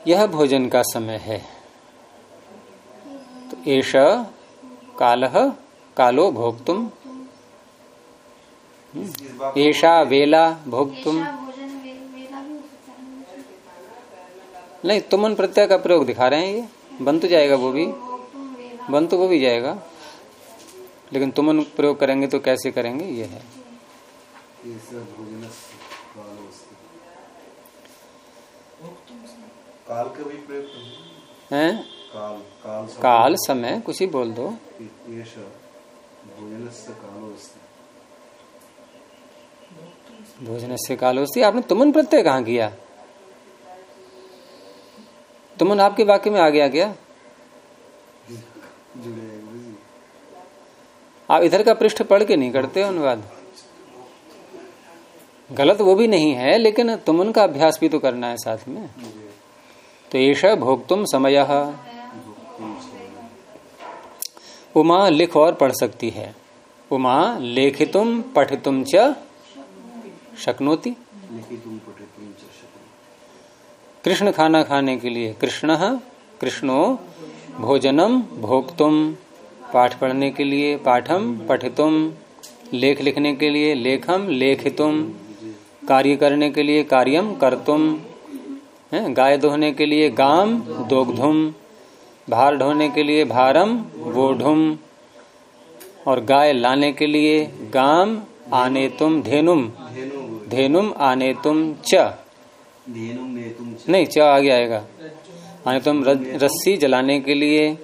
यह भोजन का समय है। तो एष काल कालो भोक्तुम। इस इस बात को एषा वेला भोक्तुम। ऐसा वे, वेला भी सकता है। नहीं तुमन प्रत्यय का प्रयोग दिखा रहे हैं ये। बन तो जाएगा वो भी। भोक्तुम बन तो वो भी जाएगा। लेकिन तुमन प्रयोग करेंगे तो कैसे करेंगे? ये है। काल काल का भी प्रयोग हैं? काल काल शब्द- काल समय कुछ ही बोल दो। भोजन से काल होती आपने तुमन प्रत्यय कहाँ किया? तुमन आपके वाक्य में आ गया। क्या जुड़े आप इधर का पृष्ठ पढ़ के नहीं करते अनुवाद? गलत वो भी नहीं है लेकिन तुमन का अभ्यास भी तो करना है साथ में। तो ऐश भोक्तुम समय। उमा लिख और पढ़ सकती है। उमा लेखितुम पठितुम च शक्नोति। तुम तुम चर्चा कृष्ण खाना खाने के लिए कृष्ण कृष्णो भोजनम भोक्तुम। पाठ पढ़ने के लिए पाठम पठितुम। लेख लिखने के लिए लेखम लेखितुम। कार्य करने के लिए कार्यम करतुम। हैं, गाय दोहने के लिए गाम दोग्धुम। भार ढोने के लिए भारम वोढुम। और गाय लाने के लिए गाम आने तुम धेनुम धेनुम आने तुम च। नहीं च आगे आएगा। आने तुम रज- रस्सी जलाने के लिए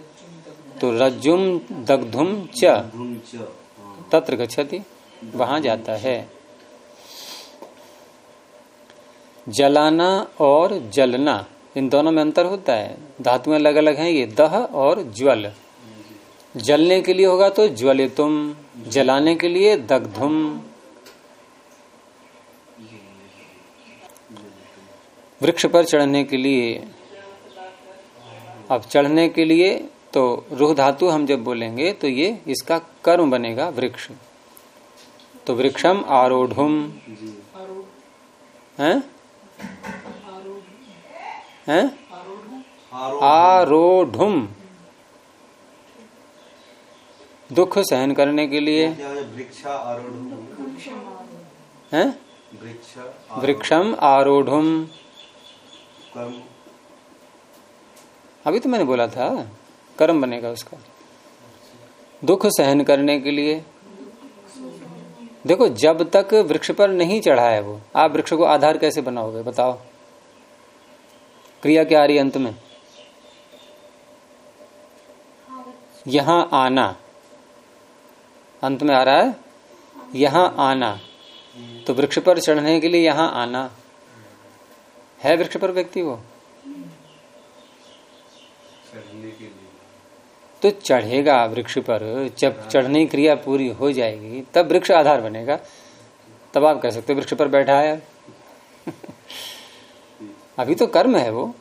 तो रज्जुम दग्धुम च। धुम च हाँ। तत्र गच्छति वहाँ जाता है। जलाना और जलना इन दोनों में अंतर होता है। धातुएँ अलग अलग हैं ये दह और ज्वल। जलने के लिए होगा तो ज्वलितुम जलाने के लिए दग्धुम। वृक्ष पर चढ़ने के लिए अब चढ़ने के लिए तो रूह धातु हम जब बोलेंगे तो ये इसका कर्म बनेगा वृक्ष। तो वृक्षम आरोढ़ुम। जी। हैं? हैं? आरो आरोढ़ुम। दुख सहन करने के लिए। क्या है? वृक्षा आरोढ़ हैं वृक्ष वृक्षम आरोढ़ुम कर्म अभी तो मैंने बोला था, कर्म बनेगा उसका। दुख सहन करने के लिए। देखो, जब तक वृक्ष पर नहीं चढ़ा है वो, आप वृक्ष को आधार कैसे बनाओगे, बताओ? क्रिया क्या आ रही अंत में? यहाँ आना। अंत में आ रहा है? यहाँ आना। तो वृक्ष पर चढ़ने के लिए यहाँ आना। है वृक्ष पर व्यक्ति वो चढ़ने के लिए तो चढ़ेगा वृक्ष पर। जब चढ़ने की क्रिया पूरी हो जाएगी तब वृक्ष आधार बनेगा। तब आप कह सकते हो वृक्ष पर बैठा है। [laughs] अभी तो कर्म है वो।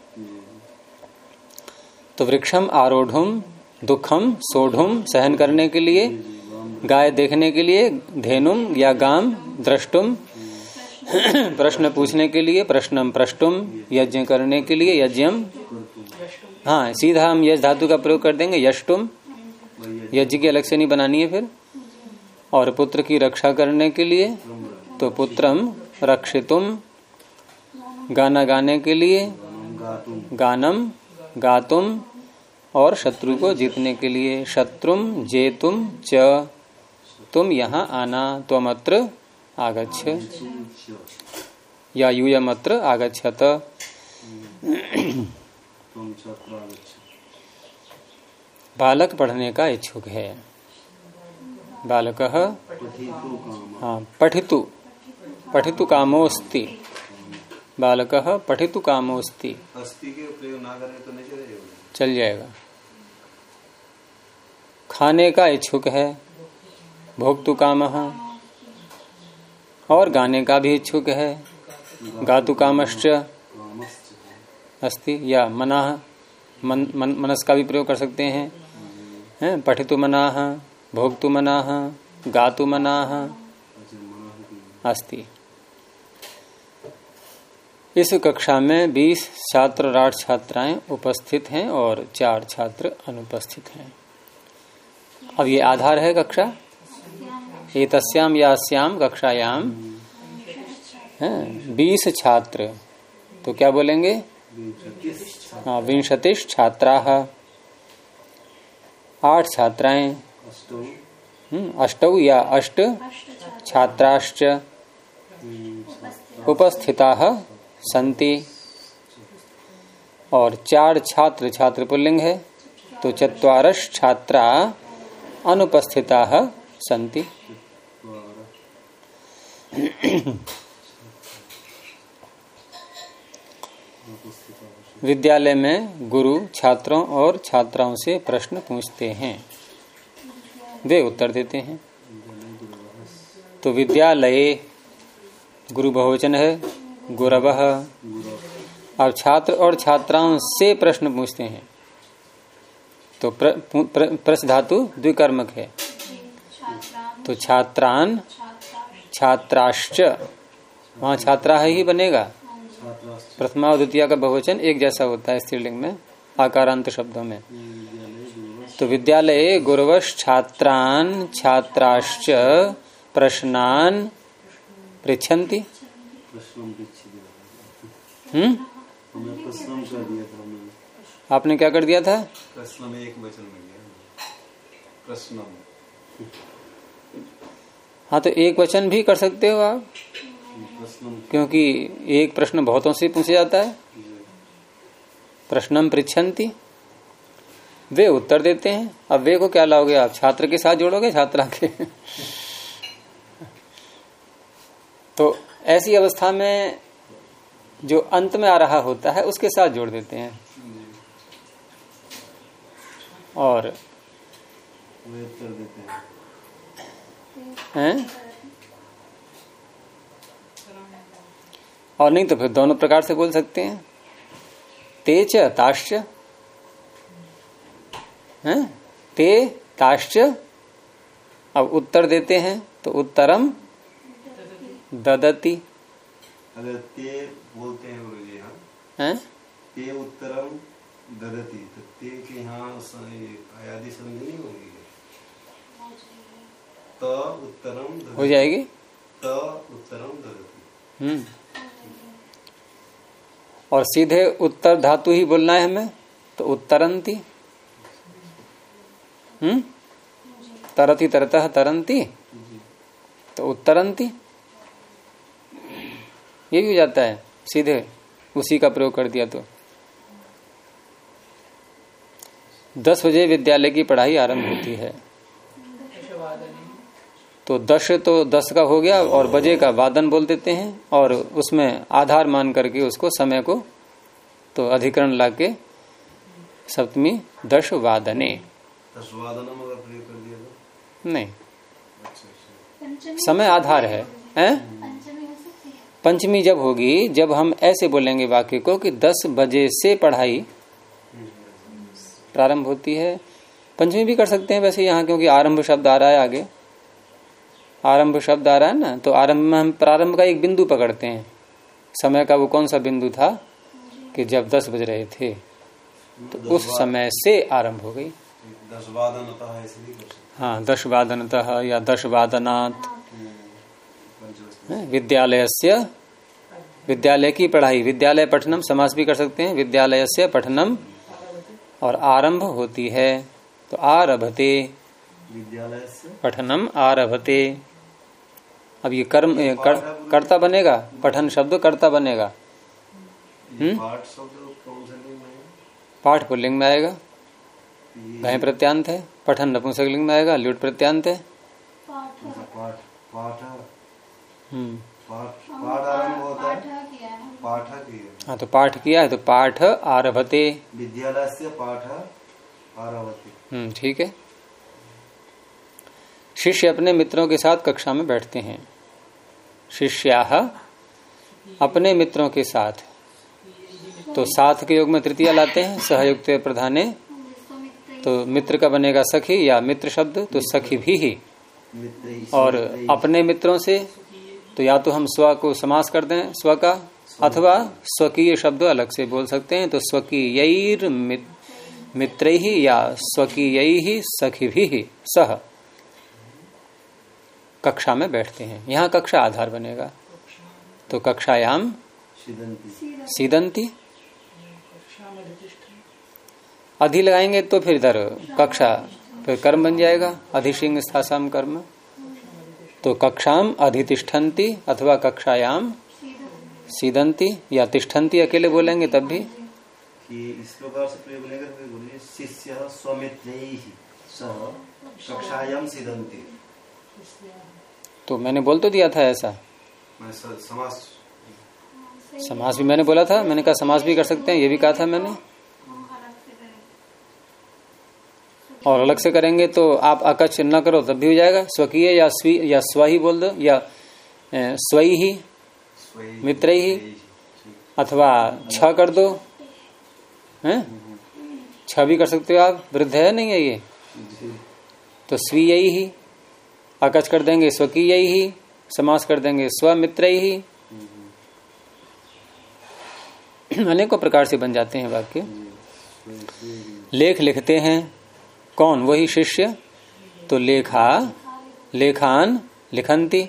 तो वृक्षम आरोढ़ुम दुखम सोढ़ुम सहन करने के लिए गाय देखने के लिए धेनुम या गाम द्रष्टुम। [clears throat] प्रश्न पूछने के लिए प्रश्नम प्रष्टुम यज्ञ करने के लिए यज्ञम। हाँ सीधा हम यश धातु का प्रयोग कर देंगे, यष्टुम। यज्ञ की अलग से नहीं बनानी है फिर। और पुत्र की रक्षा करने के लिए तो पुत्रम रक्षितुम। गाना गाने के लिए, गानम गातुम। और शत्रु को जीतने के लिए, शत्रुम जेतुम च। तुम यहाँ आना, त्वमत्र आगछ या यूयमत्र आगच्छ बालक पढ़ने का इच्छुक है। बालक हाँ पठितु पठितु कामोस्ति बालक पठितु कामोस्ति चल जाएगा। खाने का इच्छुक है, भोक्तु काम, और गाने का भी इच्छुक है, गातु कामश्च। अस्ति या मना मन, मन, मनस का भी प्रयोग कर सकते हैं। हैं? पठितु मनाह भोक्तु मनाह गातु मनाह मना अस्ति इस कक्षा में 20 छात्र और आठ छात्राएँ उपस्थित हैं और चार छात्र अनुपस्थित हैं। अब ये आधार है कक्षा? ये तस्याम यास्याम कक्षायाम है? बीस छात्र। तो क्या बोलेंगे? हाँ विंशतिश छात्रा आठ छात्राएँ। अष्टौ। हम्म, या अष्ट छात्राश्च उपस्थिता। संति। और चार छात्र छात्र पुल्लिंग है तो चत्वारश छात्रा अनुपस्थिता संति। [clears throat] विद्यालय में गुरु छात्रों और छात्राओं से प्रश्न पूछते हैं। वे उत्तर देते हैं। तो विद्यालय गुरु बहुवचन है गुरव। अब छात्र और छात्राओं से प्रश्न पूछते हैं। तो प्र, प्र, धातु द्विकर्मक है। तो छात्रान छात्रा छात्राश्च। वहाँ छात्रा ही बनेगा। प्रथमा और द्वितीय का बहुवचन एक जैसा होता है स्त्रीलिंग में आकारांत शब्दों में। तो विद्यालय गुरवश छात्रान छात्राश्च प्रश्नान पृछन्ति प्रश्नम पीछे दिया हम्म? आपने क्या कर दिया था? प्रश्न में एक वचन में गया। हाँ तो एक वचन भी कर सकते हो आप। क्योंकि एक प्रश्न बहुतों से पूछा जाता है। प्रश्नम पृछन्ति वे उत्तर देते हैं। अब वे को क्या लाओगे आप? छात्र के साथ जोड़ोगे? छात्रा के? तो ऐसी अवस्था में जो अंत में आ रहा होता है उसके साथ जोड़ देते हैं। और वे उत्तर देते हैं? और नहीं तो फिर दोनों प्रकार से बोल सकते हैं। तेच ताश्च हैं? ते ताश्च अब उत्तर देते हैं तो उत्तरम ददती। अगर ते बोलते हैं गुरु जी हाँ? ते उत्तरम ददती। तो ते के यहाँ आयादी संधि नहीं होगी? त उत्तरम हो जाएगी। त उत्तरम ददती। हम्म। और सीधे उत्तर धातु ही बोलना है हमें तो उत्तरंती। हम्म? तरती तरतः तरंती। तो उत्तरंती। ये भी हो जाता है, सीधे उसी का प्रयोग कर दिया तो। दस बजे विद्यालय की पढ़ाई आरंभ होती है। तो दश तो दस का हो गया और बजे का वादन बोल देते हैं और उसमें आधार मान करके उसको समय को तो अधिकरण लाके सप्तमी दश वादने। तो? नहीं। अच्छा अच्छा। समय आधार है। हैं? हो है। पंचमी जब होगी जब हम ऐसे बोलेंगे वाक्य को कि दस बजे से पढ़ाई प्रारंभ होती है। पंचमी भी कर सकते हैं वैसे यहाँ क्योंकि आरंभ शब्द आ रहा है आगे। आरंभ शब्द आ रहा है ना? तो आरंभ में हम प्रारंभ का एक बिंदु पकड़ते हैं। समय का वो कौन सा बिंदु था कि जब दस बज रहे थे? तो उस समय से आरंभ हो गई। होता है हाँ दश वादनतः या दश वादनात् विद्यालय से विद्यालय की पढ़ाई। विद्यालय पठनम समास भी कर सकते हैं। विद्यालय से पठनम और आरंभ होती है। तो आरभते। विद्यालय पठनम आरभते। अब ये कर्म कर, कर्ता बनेगा? पठन शब्द कर्ता बनेगा। पाठ शब्द कौन सा लिंग में पुल्लिंग में आएगा। ये भय प्रत्यांत है। पठन नपुंसक लिंग में आएगा। ल्युट प्रत्यांत है। पाठ। पाठ पाठ। हम्म। पाठ पाठ पाठ पाठ हाँ। तो पाठ किया है तो पाठ आरभते। विद्यालय से पाठ आरभते। हम्म ठीक है। शिष्य अपने मित्रों के साथ कक्षा में बैठते हैं। शिष्या अपने मित्रों के साथ। तो साथ के योग में तृतीया लाते हैं सहयुक्त प्रधाने तो मित्र का बनेगा सखी या मित्र शब्द तो सखी भी ही। ही और अपने मित्रों से तो या तो हम स्व को समास कर दें, स्व का, अथवा स्वकीय शब्द अलग से बोल सकते हैं तो स्वकीय मित्र ही या स्वकीय ही सखी भी ही, सह। कक्षा में बैठते हैं। यहाँ कक्षा आधार बनेगा। तो कक्षायाम सीदंती। अधि लगाएँगे तो फिर इधर कक्षा, फिर कर्म बन जाएगा। अधिशिंग स्थासाम कर्म। तो कक्षाम अधितिष्ठन्ति अथवा कक्षायाम सीदंती या तिष्ठन्ति अकेले बोलेंगे तब भी। इस प्रकार से प्रयोग शिष्य कक्षायाम सिदंती। तो मैंने बोल तो दिया था ऐसा। समास समास भी मैंने बोला था मैंने कहा समास भी कर सकते हैं ये भी कहा था मैंने। और अलग से करेंगे तो आप अकच न करो तब भी हो जाएगा। स्वकीय या स्वी या स्व ही बोल दो या स्वई ही मित्र ही अथवा छ कर दो। हैं? छ भी कर सकते हो आप वृद्ध है नहीं है ये? तो स्वीय ही। अकच कर देंगे स्वकीय ही समास कर देंगे स्वमित्र ही [clears throat] अनेकों प्रकार से बन जाते हैं वाक्य। लेख लिखते हैं कौन? वही शिष्य। तो लेखा लेखान लिखंती।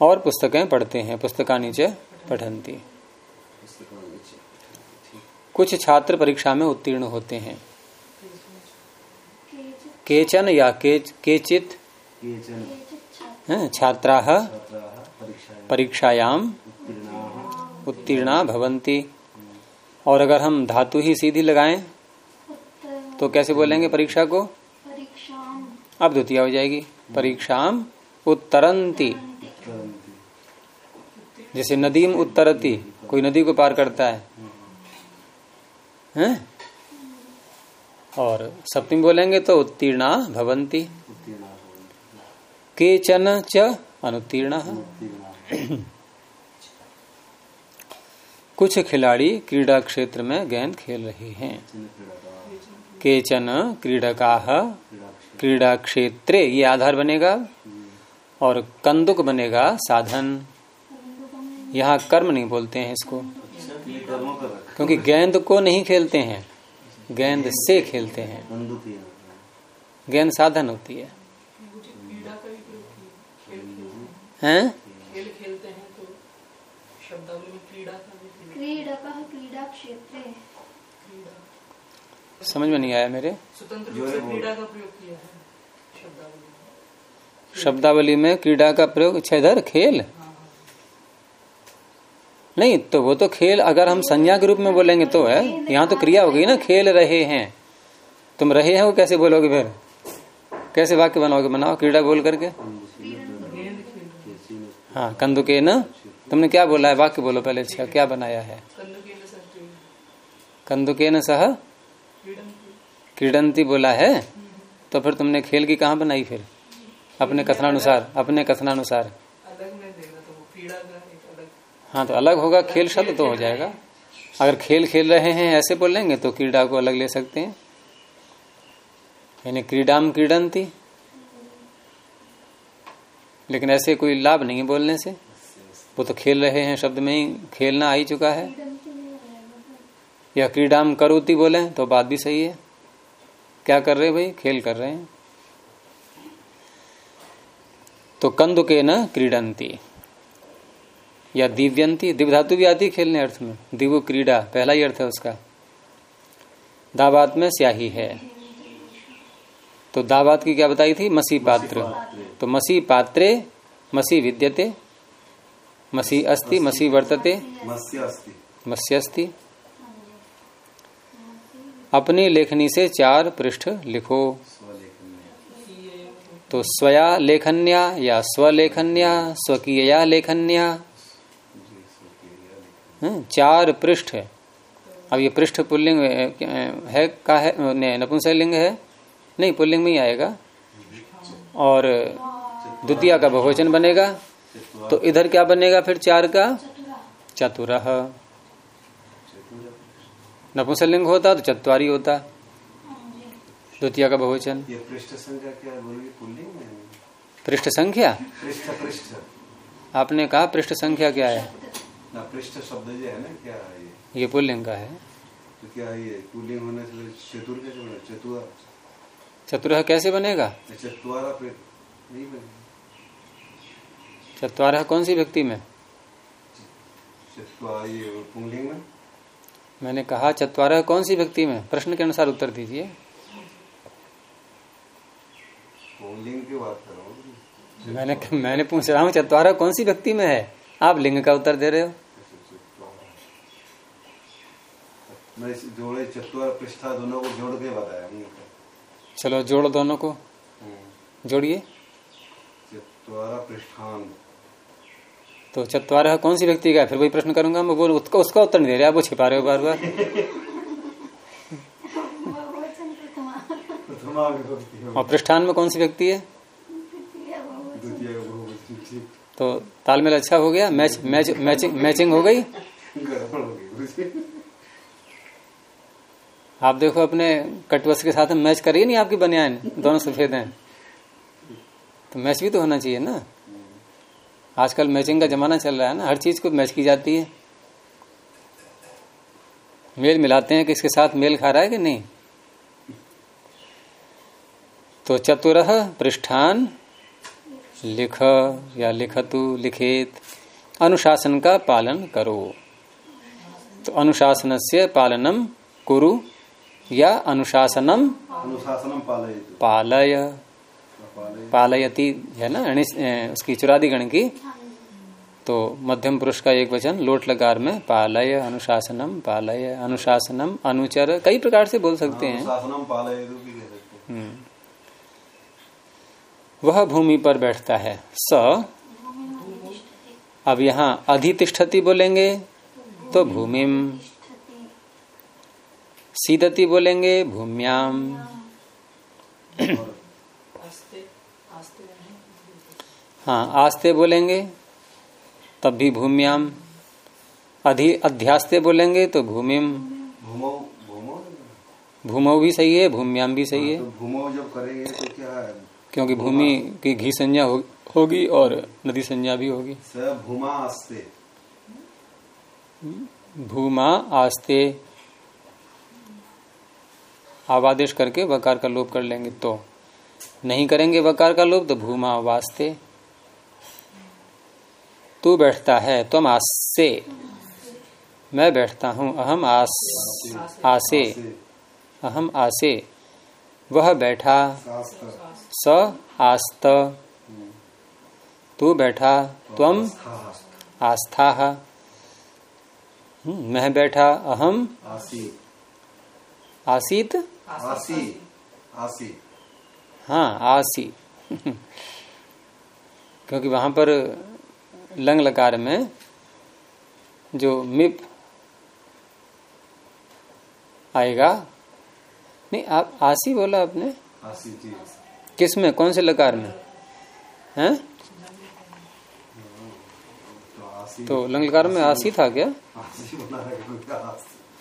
और पुस्तकें पढ़ते हैं पुस्तकानी नीचे पठंती पुस्तकों में नीचे। ठीक कुछ छात्र परीक्षा में उत्तीर्ण होते हैं। केचन या केच केचित? केचन। हैं, छात्राः छात्राः परीक्षायां परीक्षायाम उत्तीर्णाः। उत्तीर्णा भवंती और अगर हम धातु ही सीधी लगाएँ तो कैसे बोलेंगे परीक्षा को? अब द्वितीय हो जाएगी। परीक्षाम उत्तरंती उत्तरन्ति। जैसे नदीम उत्तरती कोई नदी को पार करता है हैं? और सप्तमी बोलेंगे तो उत्तीर्णा भवंती। केचन च अनुत्तीर्ण। कुछ खिलाड़ी क्रीडा क्षेत्र में गेंद खेल रहे हैं। केचन क्रीडका क्रीडा क्षेत्रे, ये आधार बनेगा और कंदुक बनेगा साधन। यहाँ कर्म नहीं बोलते हैं इसको। क्योंकि गेंद को नहीं खेलते हैं गेंद से खेलते हैं। गेंद साधन होती है। हैं? खेल खेलते हैं तो शब्दावली में क्रीड़ा का भी प्रयोग क्रीडक क्रीडा क्षेत्रे क्रीड़ा समझ में नहीं आया मेरे? स्वतंत्र जो रूप से वो- क्रीड़ा का प्रयोग किया शब्दावली में क्रीड़ा का प्रयोग अच्छा इधर खेल। नहीं तो वो तो खेल अगर हम संज्ञा के रूप में बोलेंगे तो है। यहाँ तो क्रिया हो गई ना, खेल रहे हैं। तुम रहे हैं, कैसे बोलोगे फिर? कैसे वाक्य बनाओगे बनाओ, क्रीड़ा बोल करके। हाँ कंदुके न? तुमने क्या बोला है? वाक्य बोलो पहले अच्छा क्या बनाया है? कंदुके न सह? क्रीडंती बोला है? तो फिर तुमने खेल की कहाँ बनाई फिर? अपने कथनानुसार अपने कथनानुसार अलग में देना तो वो क्रीड़ा का एक अलग हाँ तो अलग होगा, खेल शब्द तो हो जाएगा। अगर खेल खेल रहे हैं, ऐसे बोलेंगे तो क्रीड़ा को अलग ले सकते हैं। यानी क्रीडाम क्रीडंती। लेकिन ऐसे कोई लाभ नहीं है बोलने से। वो तो खेल रहे हैं शब्द में ही, खेलना आ ही चुका है। या क्रीडाम करोती बोले तो बात भी सही है। क्या कर रहे भाई? खेल कर रहे हैं। तो कंदुके न क्रीडंती। या दिव्यंती दिव्य धातु भी आती है खेलने अर्थ में। दिव्य क्रीड़ा, पहला ही अर्थ है उसका। दावात में स्याही है। तो दावात की क्या बताई थी? मसी पात्र। तो मसी पात्रे, मसी विद्यते, मसी अस्ति, मसी वर्तते मत्स्य अस्ति अपनी लेखनी से चार पृष्ठ लिखो। तो स्वया लेखन्या या स्वलेखन्या स्वकीया लेखन्या चार पृष्ठ है। अब ये पृष्ठ पुल्लिंग है का है? नहीं, नपुंसकलिंग है? नहीं पुल्लिंग में ही आएगा। और द्वितीय का बहुवचन बनेगा। तो इधर क्या बनेगा फिर चार का? चतुर। नपुंसलिंग होता तो चतवारी होता। द्वितीय का बहुवचन। पृष्ठ संख्या पृष्ठ संख्या? आपने कहा पृष्ठ संख्या क्या है? ना पृष्ठ शब्द जो है ना क्या है ये? ये पुल्लिंग का है। तो क्या ये पुल्लिंग होने से चतुर कैसे बना? चतुआ? चतुर कैसे बनेगा? चतुआरा नहीं बने। चतवार कौन सी व्यक्ति में? ये पुंगलिंग में? मैंने कहा चतवार कौन सी व्यक्ति में? प्रश्न के अनुसार उत्तर दीजिए। पुंगलिंग की बात कर रहा मैंने मैंने पूछ रहा हूँ चतवारा कौन सी व्यक्ति में है? आप लिंग का उत्तर दे रहे हो। मैं इस जोड़े चतुआर पृष्ठा दोनों को जोड़ के बताया हमने चलो जोड़ो दोनों को? हम्म। जोड़िए। चत्वारा पृष्ठान। तो चतवारह कौन सी व्यक्ति का फिर वही प्रश्न करूँगा मैं बोल उसका उसका उत्तर नहीं दे रहे आप वो छिपा रहे हो बार बार [laughs] और पृष्ठान में कौन सी व्यक्ति है? तो तालमेल अच्छा हो गया? मैच मैच मैचिंग मैचिंग हो गई गड़बड़ हो गई गुरुजी आप देखो अपने कटवस के साथ मैच करिए नहीं आपकी बनियान? दोनों सफ़ेद हैं। तो मैच भी तो होना चाहिए ना। आजकल मैचिंग का जमाना चल रहा है ना, हर चीज़ को मैच की जाती है। मेल मिलाते हैं कि इसके साथ मेल खा रहा है कि नहीं? तो चतुर पृष्ठान, लिख या लिखतु, लिखित, अनुशासन का पालन करो। तो अनुशासन से पालनम कुरु। या अनुशासनम अनुशासनम पालय पालय। पालयति। है ना? उसकी चुरादी गण की। तो मध्यम पुरुष का एक वचन लोट लगार में पालय अनुशासनम पालय अनुशासनम अनुचर कई प्रकार से बोल सकते हैं। अनुशासनम पालयतु भी कह सकते हैं। वह भूमि पर बैठता है। स अब यहाँ अधितिष्ठति बोलेंगे तो भूमिम। सीदति बोलेंगे भूम्याम। हाँ आस्ते बोलेंगे तब भी भूम्याम। अधि अध्यास्ते बोलेंगे तो भूमिम। भूमो भूमो? भूमो भी सही है भूम्याम भी सही है तो भूमो जब करेंगे तो क्या है? क्योंकि भूमि। की घी संज्ञा हो, होगी और नदी संज्ञा भी होगी। भूमा आस्ते। भूमा आस्ते। आवादेश करके वकार का लोप कर लेंगे तो। नहीं करेंगे वकार का लोप तो भूमा वास्ते। तू बैठता है, तुम आसे मैं बैठता हूँ, अहम आस आसे। अहम आसे। वह बैठा। स आस्त। तू बैठा, तुम आस्था। मैं बैठा, अहम आसी आसीत? आसी। आसी। हाँ आसी। क्योंकि वहाँ पर लंग लकार में जो मिप आएगा नहीं आप आसी बोला आपने? आसी जी किसमें? कौन से लकार में? हैं? तो तो लंग लकार में आसी था क्या?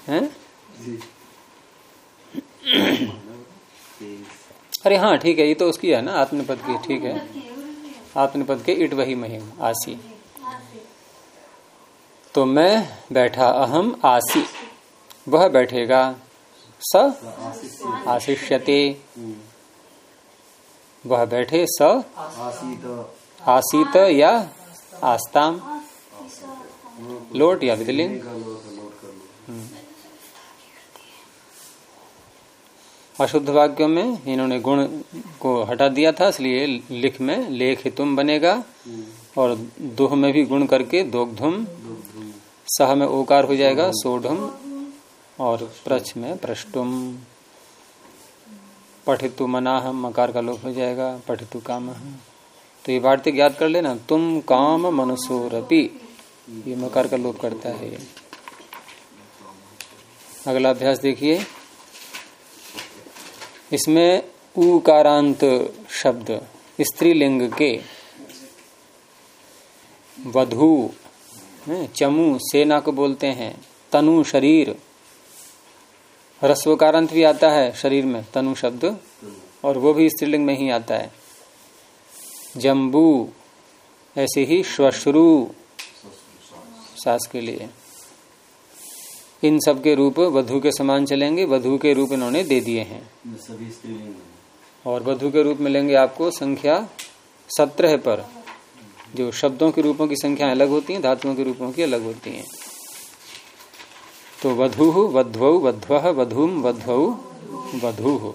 हैं? जी। [coughs] अरे हाँ ठीक है ये तो उसकी है ना आत्मनिपद की ठीक है। आत्मपद के इट वही महिम आसी। तो मैं बैठा अहम आसी। वह बैठेगा स आशिष्यते। वह बैठे स आसी आसीत या आस्ताम। लोट या विदलिंग कर लो तो नोट कर लो अशुद्ध वाक्यों में इन्होंने गुण को हटा दिया था, इसलिए लिख में लेख तुम बनेगा और दोह में भी गुण करके दोग्धुम, सह में ओकार हो जाएगा, सोढ़ुम और प्रच में प्रष्टुम। पठितु मनाह मकार का लोप हो जाएगा, पठितु काम तो ये वार्तिक याद कर लेना, तुम काम मनुष्योरपि ये मकार का लोप करता है अगला अभ्यास देखिए। इसमें उकारांत शब्द, स्त्रीलिंग के, वधु चमु, सेना को बोलते हैं, तनु शरीर, रस्वकारांत भी आता है शरीर में, तनु शब्द, और वो भी स्त्रीलिंग में ही आता है। जम्बू, ऐसे ही श्वश्रु, सास के लिए। इन सब के रूप वधु के समान चलेंगे वधु के रूप इन्होंने दे दिए हैं। और वधु के रूप मिलेंगे आपको संख्या सत्रह पर जो शब्दों के रूपों की संख्या अलग होती हैं धातुओं के रूपों की अलग होती हैं। तो वधु वध्वौ वध्व वधुम वध्वौ वधु।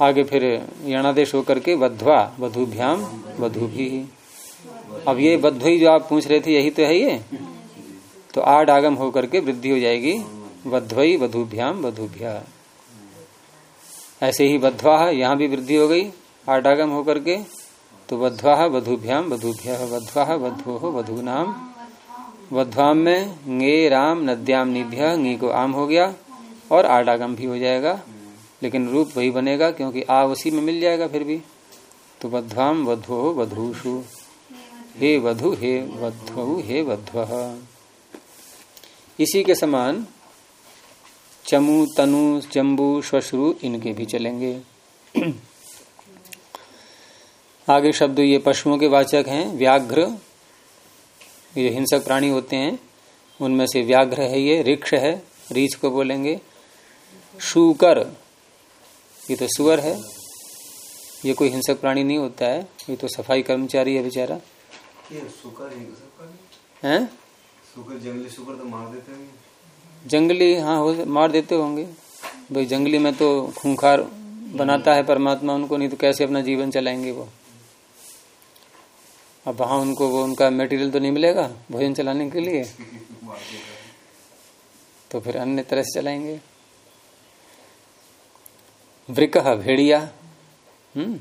आगे फिर यणादेश होकर के वध्वा वधुभ्याम वधु भी अब ये वध्वई जो आप पूछ रहे थे यही तो है ये? तो आड आगम होकर के वृद्धि हो जाएगी। वध्वई वधुभ्याम वधुभ्या। ऐसे ही वध्वा यहाँ भी वृद्धि हो गई आडागम होकर के। तो वध्वा वधुभ्याम वधुभ्य वध्वा वधो वधूनाम। वध्वाम में गे राम नद्याम निभ्य गी को आम हो गया और आडागम भी हो जाएगा। लेकिन रूप वही बनेगा क्योंकि आ उसी में मिल जाएगा फिर भी। तो वध्वाम वध्वो वधूषु। हे वधु, हे वध्वु, हे वध्व। इसी के समान चमु तनु जम्बू श्वश्रु इनके भी चलेंगे। [clears throat] आगे शब्द ये पशुओं के वाचक हैं व्याघ्र। ये हिंसक प्राणी होते हैं उनमें से व्याघ्र है ये रिक्ष है रीछ को बोलेंगे। शूकर ये तो सुअर है। ये कोई हिंसक प्राणी नहीं होता है ये तो सफ़ाई कर्मचारी है बेचारा। ये सुकर है? जंगली सुकर तो मार देते हैं जंगली हाँ हो, मार देते होंगे। भाई, जंगली में तो खूंखार बनाता है परमात्मा, उनको नहीं तो कैसे अपना जीवन चलाएँगे वो? अब वहाँ उनको, वो उनका मटेरियल तो नहीं मिलेगा भोजन चलाने के लिए। तो फिर अन्य तरह से चलाएँगे। वृक भेड़िया हम्म।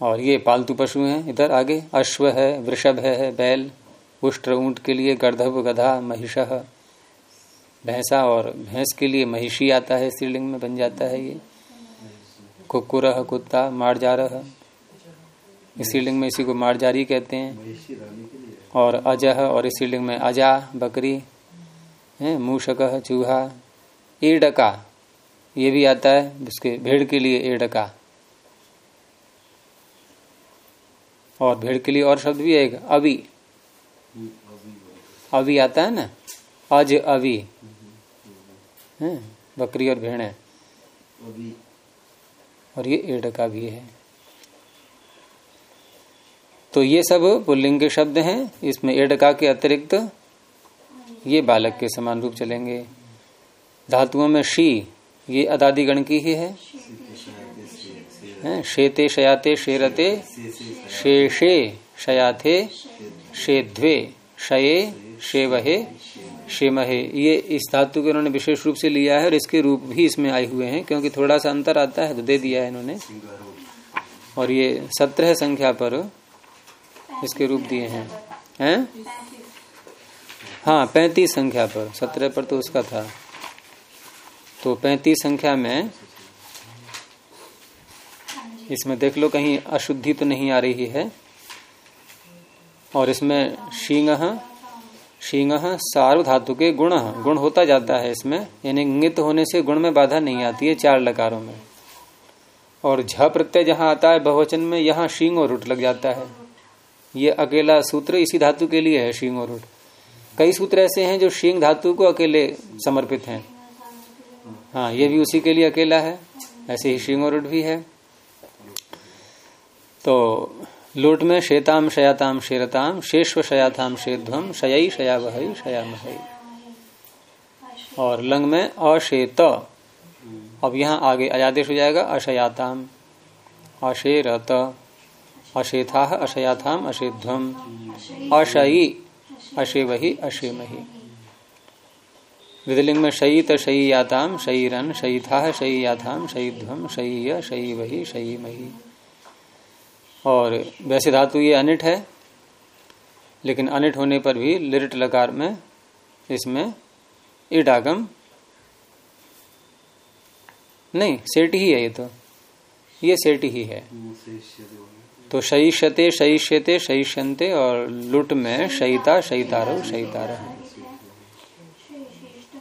और ये पालतू पशु हैं इधर आगे। अश्व है, वृषभ है, बैल। उष्ट्र ऊँट के लिए गर्धव गधा महिष। भैंसा और भैंस के लिए महिषी आता है स्त्रीलिंग में बन जाता है ये। कुकुर, कुत्ता, मारजार। स्त्रीलिंग में इसी को मारजारी कहते हैं। और अजह और स्त्रीलिंग में अजा, बकरी, है, मूषक, चूहा, एडका। ये भी आता है उसके भेड़ के लिए एडका। और भेड़ के लिए और शब्द भी आएगा अभी। अभी आता है ना? अज अभी। है? बकरी और भेड़ है। और ये एडका भी है। तो ये सब पुल्लिंग के शब्द हैं। इसमें एडका के अतिरिक्त ये बालक के समान रूप चलेंगे। धातुओं में शी ये अदादि गण की ही है। हैं? शेते शयाते शेरते शेषे शयाथे शेध्वे शये शेवहे, शेमहे। ये इस धातु के उन्होंने विशेष रूप से लिया है और इसके रूप भी इसमें आए हुए हैं, क्योंकि थोड़ा सा अंतर आता है तो दे दिया है इन्होंने। और ये सत्रह संख्या पर इसके रूप दिए हैं। हैं? हाँ पैंतीस संख्या पर। सत्रह पर तो उसका था। तो पैंतीस संख्या में इसमें देख लो, कहीं अशुद्धि तो नहीं आ रही है। और इसमें शींग शींग सार्व धातु के गुण। गुण होता जाता है इसमें। यानी इंगित होने से गुण में बाधा नहीं आती है चार लकारों में। और झ प्रत्यय जहाँ आता है बहुवचन में, यहाँ शींग और रुट लग जाता है। ये अकेला सूत्र इसी धातु के लिए है शींग और रुट। कई सूत्र ऐसे हैं जो शींग धातु को अकेले समर्पित हैं। हाँ ये भी उसी के लिए अकेला है। ऐसे ही शींग और रुट भी है। तो लूट में शेताम शयाताम शेरताम शेष्व शयाताम शेध्वम शयई शया वही शयामहई। और लंग में अशेत। अब यहाँ आगे अयादेश हो जाएगा, अशयाताम, अशेरत अशेथा अशयाथाम अशेध्वम अशयी, अशेवही, अशेमही। विदलिंग में शयीत, शयीयाताम, शयीरन शयीथा शयीयाथाम शयीध्वम शयीय शयी वही शयी मही और वैसे धातु ये अनिट है, लेकिन अनिट होने पर भी लिरिट लकार में इसमें इडागम नहीं सेठ ही है ये तो। ये सेठ ही है। तो शयिष्यते शयिष्यते शयिष्यंते और लुट में शयिता शयितारो शयितार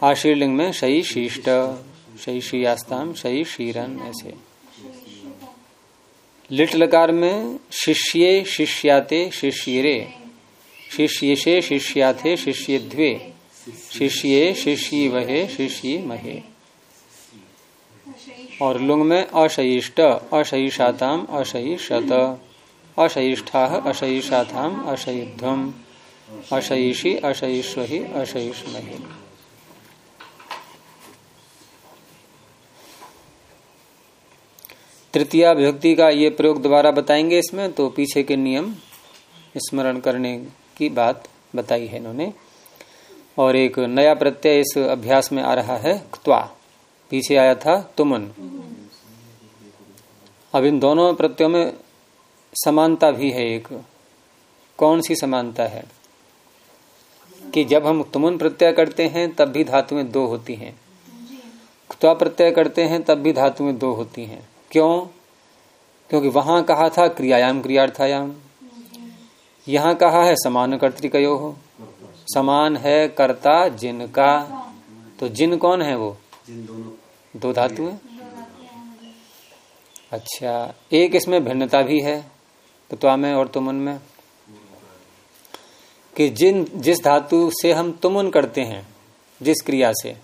आशीर्लिंग में शयी शिष्ट शयी शियास्ताम शयी शीरन ऐसे। लिट लकार में शिष्ये शिष्याते शिष्यरे। शिष्यशे शिष्याथे शिष्यध्वे शिष्ये शिष्यी वहे शिष्यी महे और लुंग में अशयिष्ट, अशयिषाताम, अशयिषत। अशयिष्ठा अशयिषाथाम अशयिध्वम अशयिषी, अशयिष्वहि, अशयिष्महि। तृतीया विभक्ति का ये प्रयोग दोबारा बताएँगे इसमें तो पीछे के नियम स्मरण करने की बात बताई है इन्होंने। और एक नया प्रत्यय इस अभ्यास में आ रहा है, क्त्वा। पीछे आया था तुमन। अब इन दोनों प्रत्ययों में समानता भी है एक। कौन सी समानता है? कि जब हम तुमन प्रत्यय करते हैं, तब भी धातुएँ दो होती हैं। क्त्वा प्रत्यय करते हैं, तब भी धातुएँ दो होती हैं। क्यों? क्योंकि वहाँ कहा था क्रियायाम क्रियार्थायाम। यहाँ कहा है समान कर्तिकयो हो। समान है कर्ता जिनका। तो जिन कौन है वो? जिन दोनों। दो धातु है? अच्छा एक इसमें भिन्नता भी है तो में और तुमन में। कि जिन जिस धातु से हम तुमन करते हैं जिस क्रिया से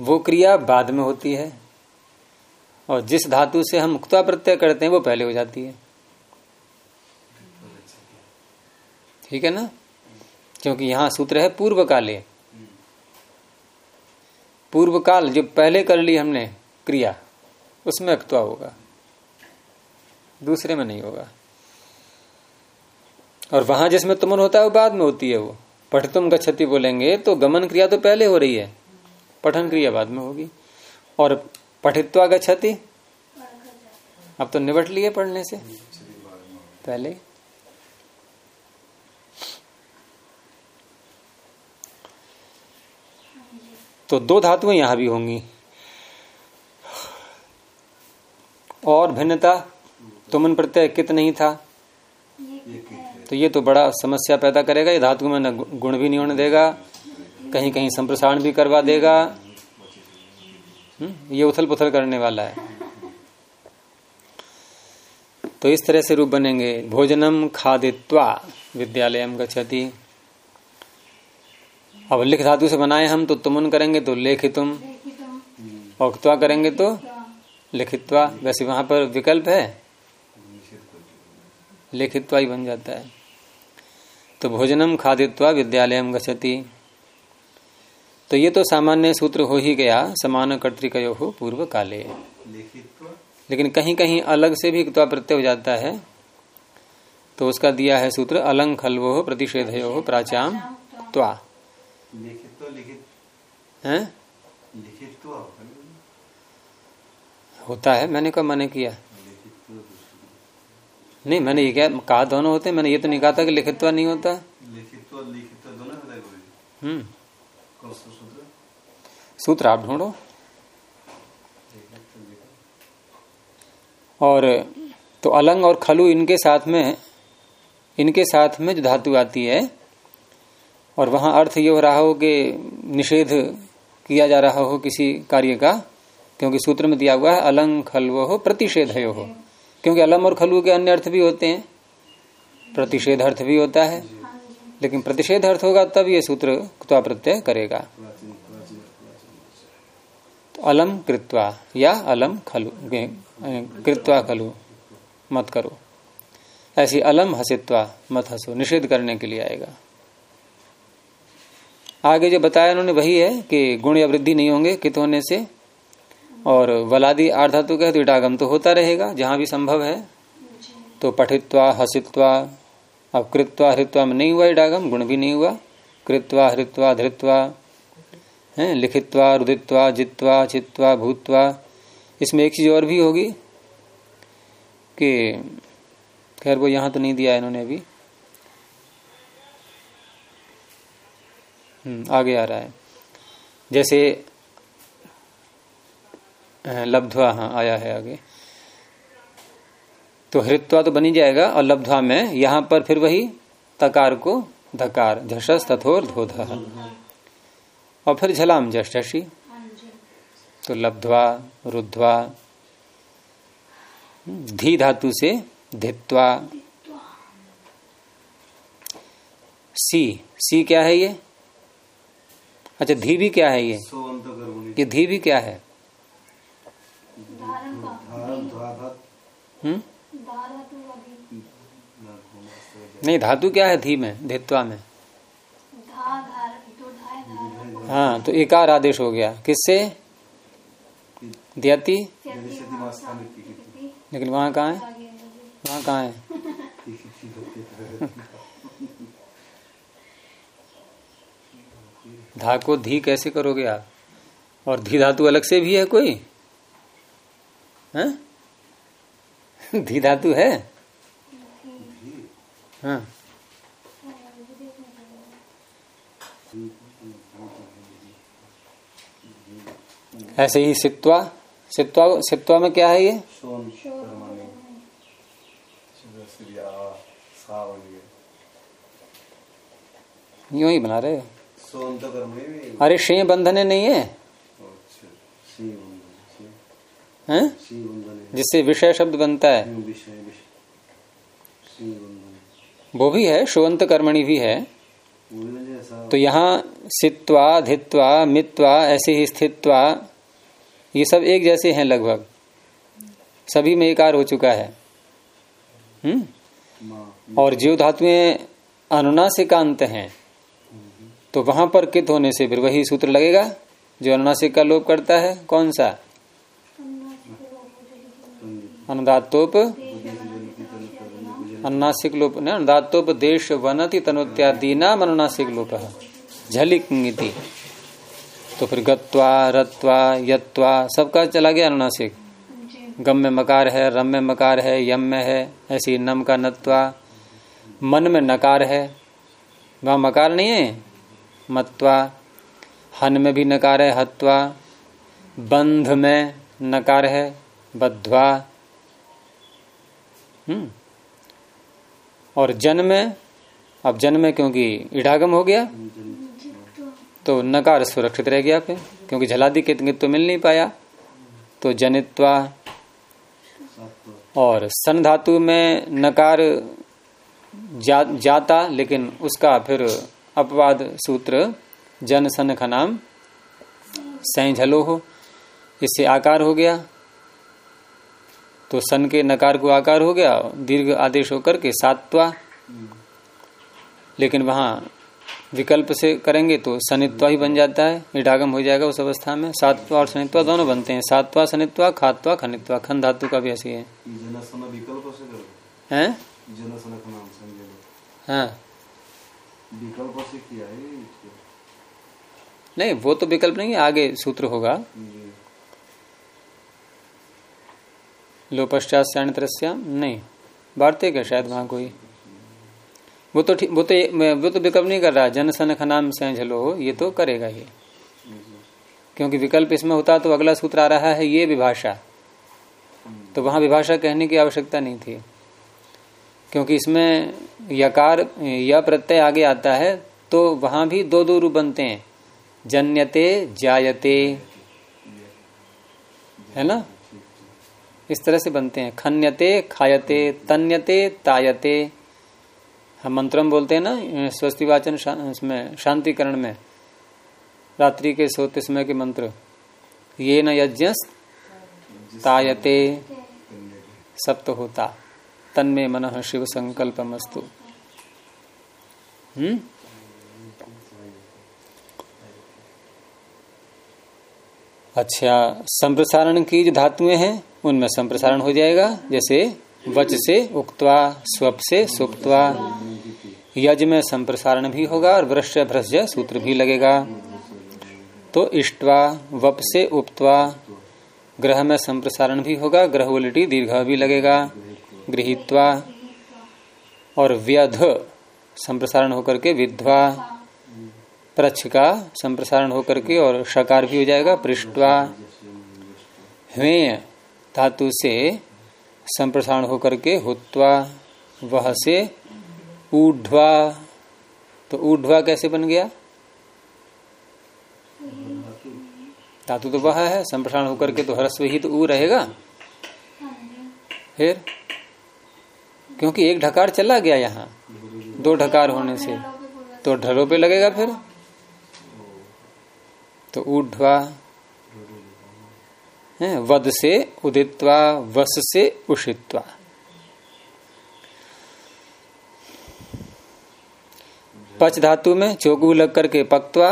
वो क्रिया बाद में होती है। और जिस धातु से हम मुक्ता प्रत्यय करते हैं, वो पहले हो जाती है। ठीक है ना? क्योंकि यहाँ सूत्र है पूर्व काले पूर्व काल जो पहले कर ली हमने क्रिया, उसमें अक्तवा होगा। दूसरे में नहीं होगा। और वहाँ जिसमें तुमन होता है, वो बाद में होती है वो। पठतुम गच्छति बोलेंगे तो गमन क्रिया तो पहले हो रही है। पठन क्रिया बाद में होगी। और पठित्वा गच्छति अब तो निबट लिए पढ़ने से। पहले। तो दो धातुएँ यहाँ भी होंगी। और भिन्नता तुमन प्रत्यय कित नहीं था? तो ये तो बड़ा समस्या पैदा करेगा। ये धातु में न गुण भी नहीं होने देगा कहीं कहीं संप्रसारण भी करवा देगा। हम्म, ये उथल पुथल करने वाला है। तो इस तरह से रूप बनेंगे। भोजनम खादित्वा विद्यालय गच्छति। अब लिख धातु से बनाए हम तो तुमन करेंगे तो लेखितुम। और क्त्वा करेंगे तो लिखित्वा। वैसे वहाँ पर विकल्प है। लिखित्वा ही बन जाता है। तो भोजनम खादित्वा विद्यालय गच्छति। तो ये तो सामान्य सूत्र हो ही गया समान कर्तिकयो हो पूर्व काले लेकिन कहीं कहीं अलग से भी प्रत्यय हो जाता है। तो उसका दिया है सूत्र अलंग खलवो प्रतिषेधयो हो प्राचाम त्वा। है? होता है मैंने कब मैंने किया। नहीं मैंने ये क्या कहा दोनों होते मैंने ये तो नहीं कहा था कि लिखित्वा नहीं होता। लिखित्व लिखित्व दोनों हम्म। सूत्र आप ढूंढो। और तो अलंग और खलु इनके साथ में, इनके साथ में जो धातु आती है, और वहाँ अर्थ ये हो रहा हो कि निषेध किया जा रहा हो किसी कार्य का, क्योंकि सूत्र में दिया हुआ है, अलंग खलवो हो, प्रतिषेध हो क्योंकि अलम और खलु के अन्य अर्थ भी होते हैं। प्रतिषेध अर्थ भी होता है। लेकिन प्रतिषेध अर्थ होगा तब ये सूत्र क्त्वा प्रत्यय करेगा। तो अलम कृत्वा या अलम खलु कृत्वा खलु, मत करो। ऐसी अलम हसित्वा मत हंसो, निषेध करने के लिए आएगा। आगे जो बताया उन्होंने वही है कि गुण या वृद्धि नहीं होंगे कित होने से, और वलादी आर्धातु का इटागम तो होता रहेगा, जहाँ भी संभव है। तो पठित्वा, हसित्वा अब कृत्वा हृत्वा में नहीं हुआ इडागम गुण भी नहीं हुआ। कृत्वा हृत्वा धृत्वा है लिखित्वा रुदित्वा जित्वा चित्वा भूतवा इसमें एक चीज़ और भी होगी कि खैर वो यहाँ तो नहीं दिया इन्होंने अभी। हम्म, आगे आ रहा है। जैसे लब्धवा हाँ आया है आगे। तो हृत्वा तो बनी जाएगा और लब्ध्वा में यहाँ पर फिर वही तकार को धकार झषस तथोर धोध। और फिर झलाम जशी तो लब्ध्वा रुद्ध्वा धी धातु से धित्वा। सी सी क्या है ये? अच्छा धी भी क्या है ये? ये धी भी क्या है? हम्म धा धातु अभी ना घोमास्त्र नहीं, धातु क्या है धी में धित्वा में? हाँ तो एकार आदेश हो गया। किससे? दियाती? लेकिन वहाँ कहाँ है? वहाँ कहाँ है? है धा को धी कैसे करोगे आप? और धी धातु अलग से भी है कोई? हैं? धी धातु है? हाँ। ऐसे ही सित्वा सित्वा सित्वा में क्या है ये? यूँ ही बना रहे हो। तो अरे शे बंधने नहीं है। अच्छा सी बंधन सी हैं? सी बंधन है। जिससे विषय शब्द बनता है यूँ विषय विषय सी बंधन वो भी है, शोवंत कर्मणि भी है। तो यहाँ सित्वा, धित्वा, मित्वा, ऐसे ही स्थित्वा, ये सब एक जैसे हैं लगभग। सभी में एकार हो चुका है। हम्म? और जीव धातुएँ अनुनासिकांत हैं। तो वहाँ पर कित होने से फिर वही सूत्र लगेगा, जो अनुनासिक का लोप करता है, कौन सा? अनुदातोप अनुनासिक लोप न अनुदातोप देश वनति तनोत्यादि नाम अनुनासिक लोप है झलिक तो फिर गत्वा, रत्वा, यत्वा सबका चला गया अनुनासिक। गम में मकार है, रम में मकार है, यम में है, ऐसे नम का नत्वा। मन में नकार है, वहाँ मकार नहीं है? मत्वा। हन में भी नकार है, हत्वा। बंध में नकार है बध्वा हम्म। और जन्म अब जन्म क्योंकि इडागम हो गया तो नकार सुरक्षित रह गया फिर क्योंकि झलादि कित तो मिल नहीं पाया। तो जनित्वा और सन धातु में नकार जा, जाता लेकिन उसका फिर अपवाद सूत्र जन सन का नाम सैझलो हो इससे आकार हो गया। तो सन के नकार को आकार हो गया दीर्घ आदेश होकर के सात्वा। लेकिन वहाँ विकल्प से करेंगे तो सनित्वा ही बन जाता है इडागम हो जाएगा उस अवस्था में। सात्वा और सनित्वा दोनों बनते हैं। सात्वा सनित्वा खात्वा खनित्वा। खन धातु का भी ऐसी है हैं। नहीं वो तो विकल्प नहीं आगे सूत्र होगा। जी लो पश्चात सैन्यत्रस्याम नहीं। वार्तिक है शायद वहाँ कोई। वो तो वो तो वो तो विकल्प नहीं कर रहा। जन सन खनाम सैझलो ये तो करेगा ये। क्योंकि विकल्प इसमें होता तो अगला सूत्र आ रहा है, ये विभाषा। तो वहाँ विभाषा कहने की आवश्यकता नहीं थी। क्योंकि इसमें यकार, या प्रत्यय आगे आता है तो वहाँ भी दो दो रूप बनते हैं। जन्यते, जायते। है ना? इस तरह से बनते हैं। खन्यते खायते तन्यते तायते। हम मंत्रम बोलते हैं ना स्वस्ति वाचन शा, शांतिकरण में। रात्रि के सोते समय के मंत्र। ये न यज्ञ तायते सप्त होता तन्मे मन शिव संकल्प मस्तु हम्म? अच्छा संप्रसारण की जो धातुएँ हैं, उनमें संप्रसारण हो जाएगा। जैसे, वच से उक्तवा, स्वप से सुप्तवा। यज में संप्रसारण भी होगा और वृक्ष भ्रष्य सूत्र भी लगेगा। तो इष्टवा, वप से उपत्वा। ग्रह में संप्रसारण भी होगा, ग्रह उलटी दीर्घ भी लगेगा। गृहित्वा। और व्यध, संप्रसारण होकर के विध्वा। प्रच्छ का संप्रसारण होकर के और शकार भी हो जाएगा। पृष्ठवा हवेय धातु से संप्रसारण होकर के हुत्वा वह से ऊढ़वा तो ऊढ़वा कैसे बन गया? धातु तो वह है, संप्रसारण होकर के तो हरस्व ही तो ऊ रहेगा। फिर क्योंकि एक ढकार चला गया यहाँ, दो ढकार होने से तो ढरों पे लगेगा फिर। तो है वध से उदित्वा, वस से उषित्वा। पच धातु में चोकू लग करके पक्वा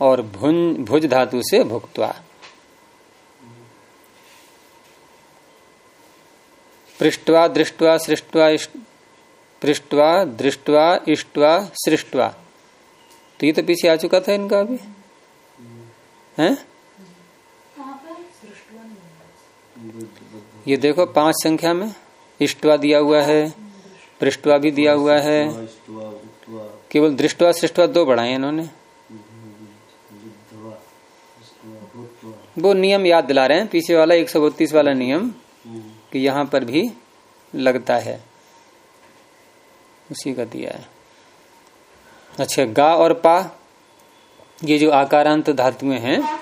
और भुन, भुज धातु से भुक्तवा। पृष्ठवा दृष्टवा, सृष्टवा पृष्ठवा दृष्टवा, इष्टवा, सृष्टवा। तो ये तो पीछे आ चुका था इनका अभी। हैं? ये देखो, पाँच संख्या में इष्टवा दिया हुआ है पृष्ठवा भी दिया हुआ है। केवल दृष्टवा सृष्टवा दो बढ़ाए इन्होंने। वो नियम याद दिला रहे हैं, पीछे वाला, एक सौ बत्तीस वाला नियम, कि यहाँ पर भी लगता है। उसी का दिया है। अच्छा गा और पा। ये जो आकारांत धातुएँ हैं,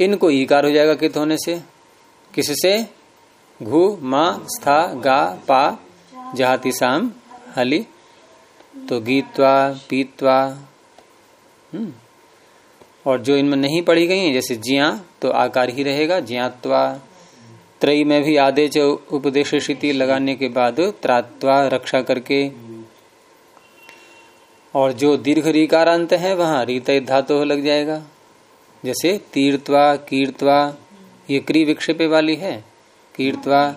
इनको ईकार हो जाएगा कित होने से? किससे? घु, मा, स्था, गा, पा, जहाती शाम हली। तो गीतवा पीतवा हम्म। और जो इनमें नहीं पढ़ी गई हैं, जैसे जिया तो आकार ही रहेगा। जियात्वा त्रयी में भी आदेश उपदेश लगाने के बाद त्रात्वा रक्षा करके और जो दीर्घ रीकारांत है, वहाँ रीत धातु लग जाएगा। जैसे तीर्थवा कीर्तवा, ये क्री विक्षेपे वाली है। कीर्तवा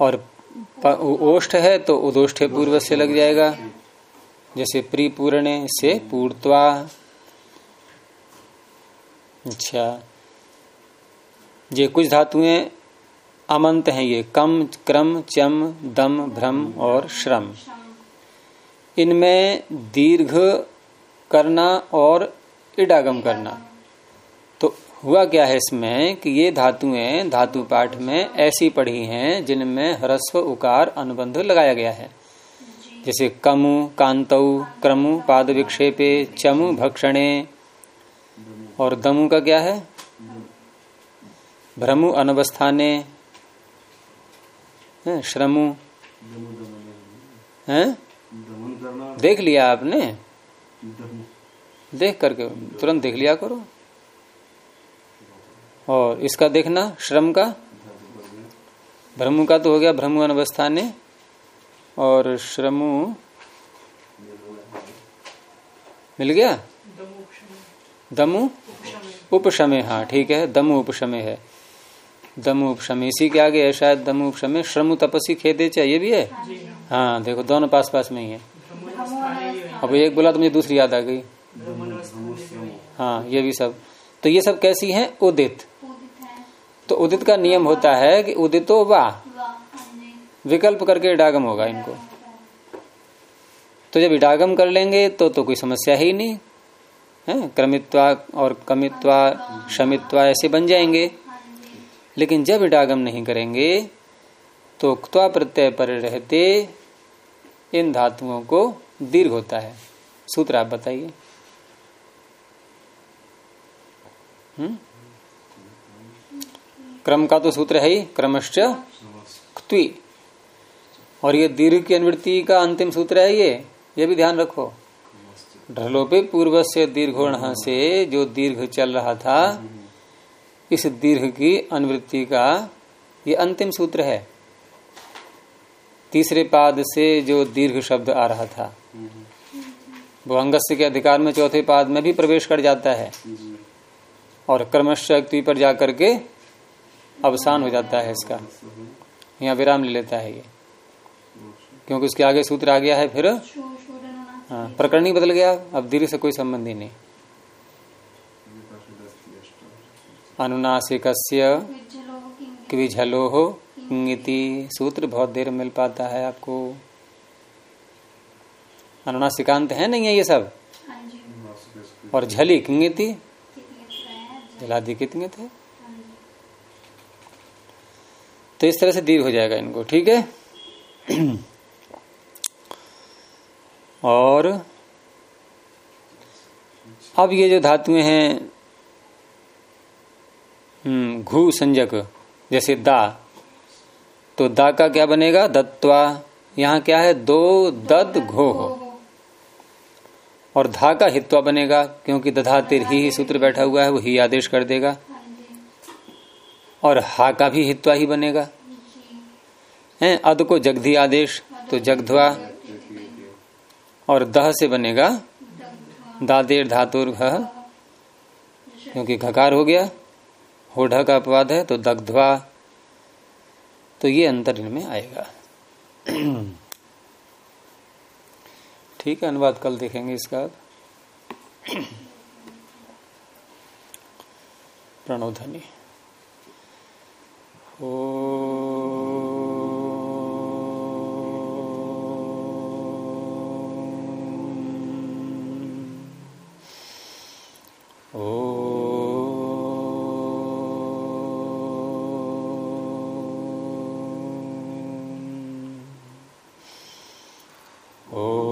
और ओष्ठ है तो उदोष्ठ पूर्व से लग जाएगा। जैसे प्री पूर्णे से पूर्तवा। अच्छा। ये कुछ धातुएँ अमंत हैं, ये कम, क्रम, चम, दम, भ्रम और श्रम। इनमें दीर्घ करना और इडागम करना। तो हुआ क्या है इसमें कि ये धातुएँ धातु पाठ में ऐसी पढ़ी हैं जिनमें ह्रस्व, उकार, अनुबंध लगाया गया है। जैसे कमु, कांतौ, क्रमु, पाद विक्षेपे, चमु, भक्षणे और दमु का क्या है? भ्रमु, अनवस्थाने श्रमु, हैं? देख लिया आपने? देख। करके तुरंत देख लिया करो। और इसका देखना श्रम का? भ्रमु का तो हो गया भ्रमु अनवस्था ने। और श्रमु मिल गया? दमु उपशमे। हाँ ठीक है दमु उपशमे है। दमु उपशमे इसी के आगे है शायद दमु उपशमे। श्रमु तपसी खेदे चाहिए भी है? हाँ देखो दोनों पास पास में ही है। अब एक बोला तो मुझे दूसरी याद आ गई। हाँ ये भी सब। तो ये सब कैसी हैं? उदित। तो उदित का नियम होता है कि उदितो वाह विकल्प करके इडागम होगा इनको। तो जब इडागम कर लेंगे तो तो कोई समस्या ही नहीं। है? क्रमित्वा और कमित्वा, शमित्वा ऐसे बन जाएँगे। लेकिन जब इडागम नहीं करेंगे तो क्त्वा प्रत्यय पर रहते इन धातुओं को दीर्घ होता है। सूत्र आप बताइए। हम्म? क्रम का तो सूत्र है ही, क्रमश्च क्त्वी। और ये दीर्घ की अनुवृत्ति का अंतिम सूत्र है ये ये भी ध्यान रखो। ढलोपे पूर्व से दीर्घोण से जो दीर्घ चल रहा था, इस दीर्घ की अनुवृत्ति का ये अंतिम सूत्र है। तीसरे पाद से जो दीर्घ शब्द आ रहा था। वो अंगस्य के अधिकार में चौथे पाद में भी प्रवेश कर जाता है। और क्रमशक्ति पर जाकर के अवसान हो जाता है इसका। यहाँ विराम ले लेता है ये। क्योंकि उसके आगे सूत्र आ गया है फिर हाँ प्रकरण ही बदल गया। अब दीर्घ से कोई संबंध ही नहीं। अनुनासिक विज्जलो सूत्र बहुत देर मिल पाता है आपको। अनुनासिकांत है नहीं है ये सब? हाँ और झली किंगिति जलादि कितने थे? हाँ तो इस तरह से दीर्घ हो जाएगा इनको ठीक है? और अब ये जो धातुएँ हैं हम्म, घू संजक जैसे दा तो दा का क्या बनेगा? दत्वा यहाँ क्या है? दो दद घो हो। और धा का हित्वा बनेगा क्योंकि दधा तिर ही, ही सूत्र बैठा हुआ है वो ही आदेश कर देगा। और हा का भी हित्वा ही बनेगा। है? अद को जगधी आदेश तो जगध्वा। और दह से बनेगा दादेर धातुर घ क्योंकि घकार हो गया। होढ़ का अपवाद है तो दग्ध्वा। तो ये अंतर इनमें आएगा। ठीक है अनुवाद कल देखेंगे इसका। प्रणोधनी ओ Oh. ओ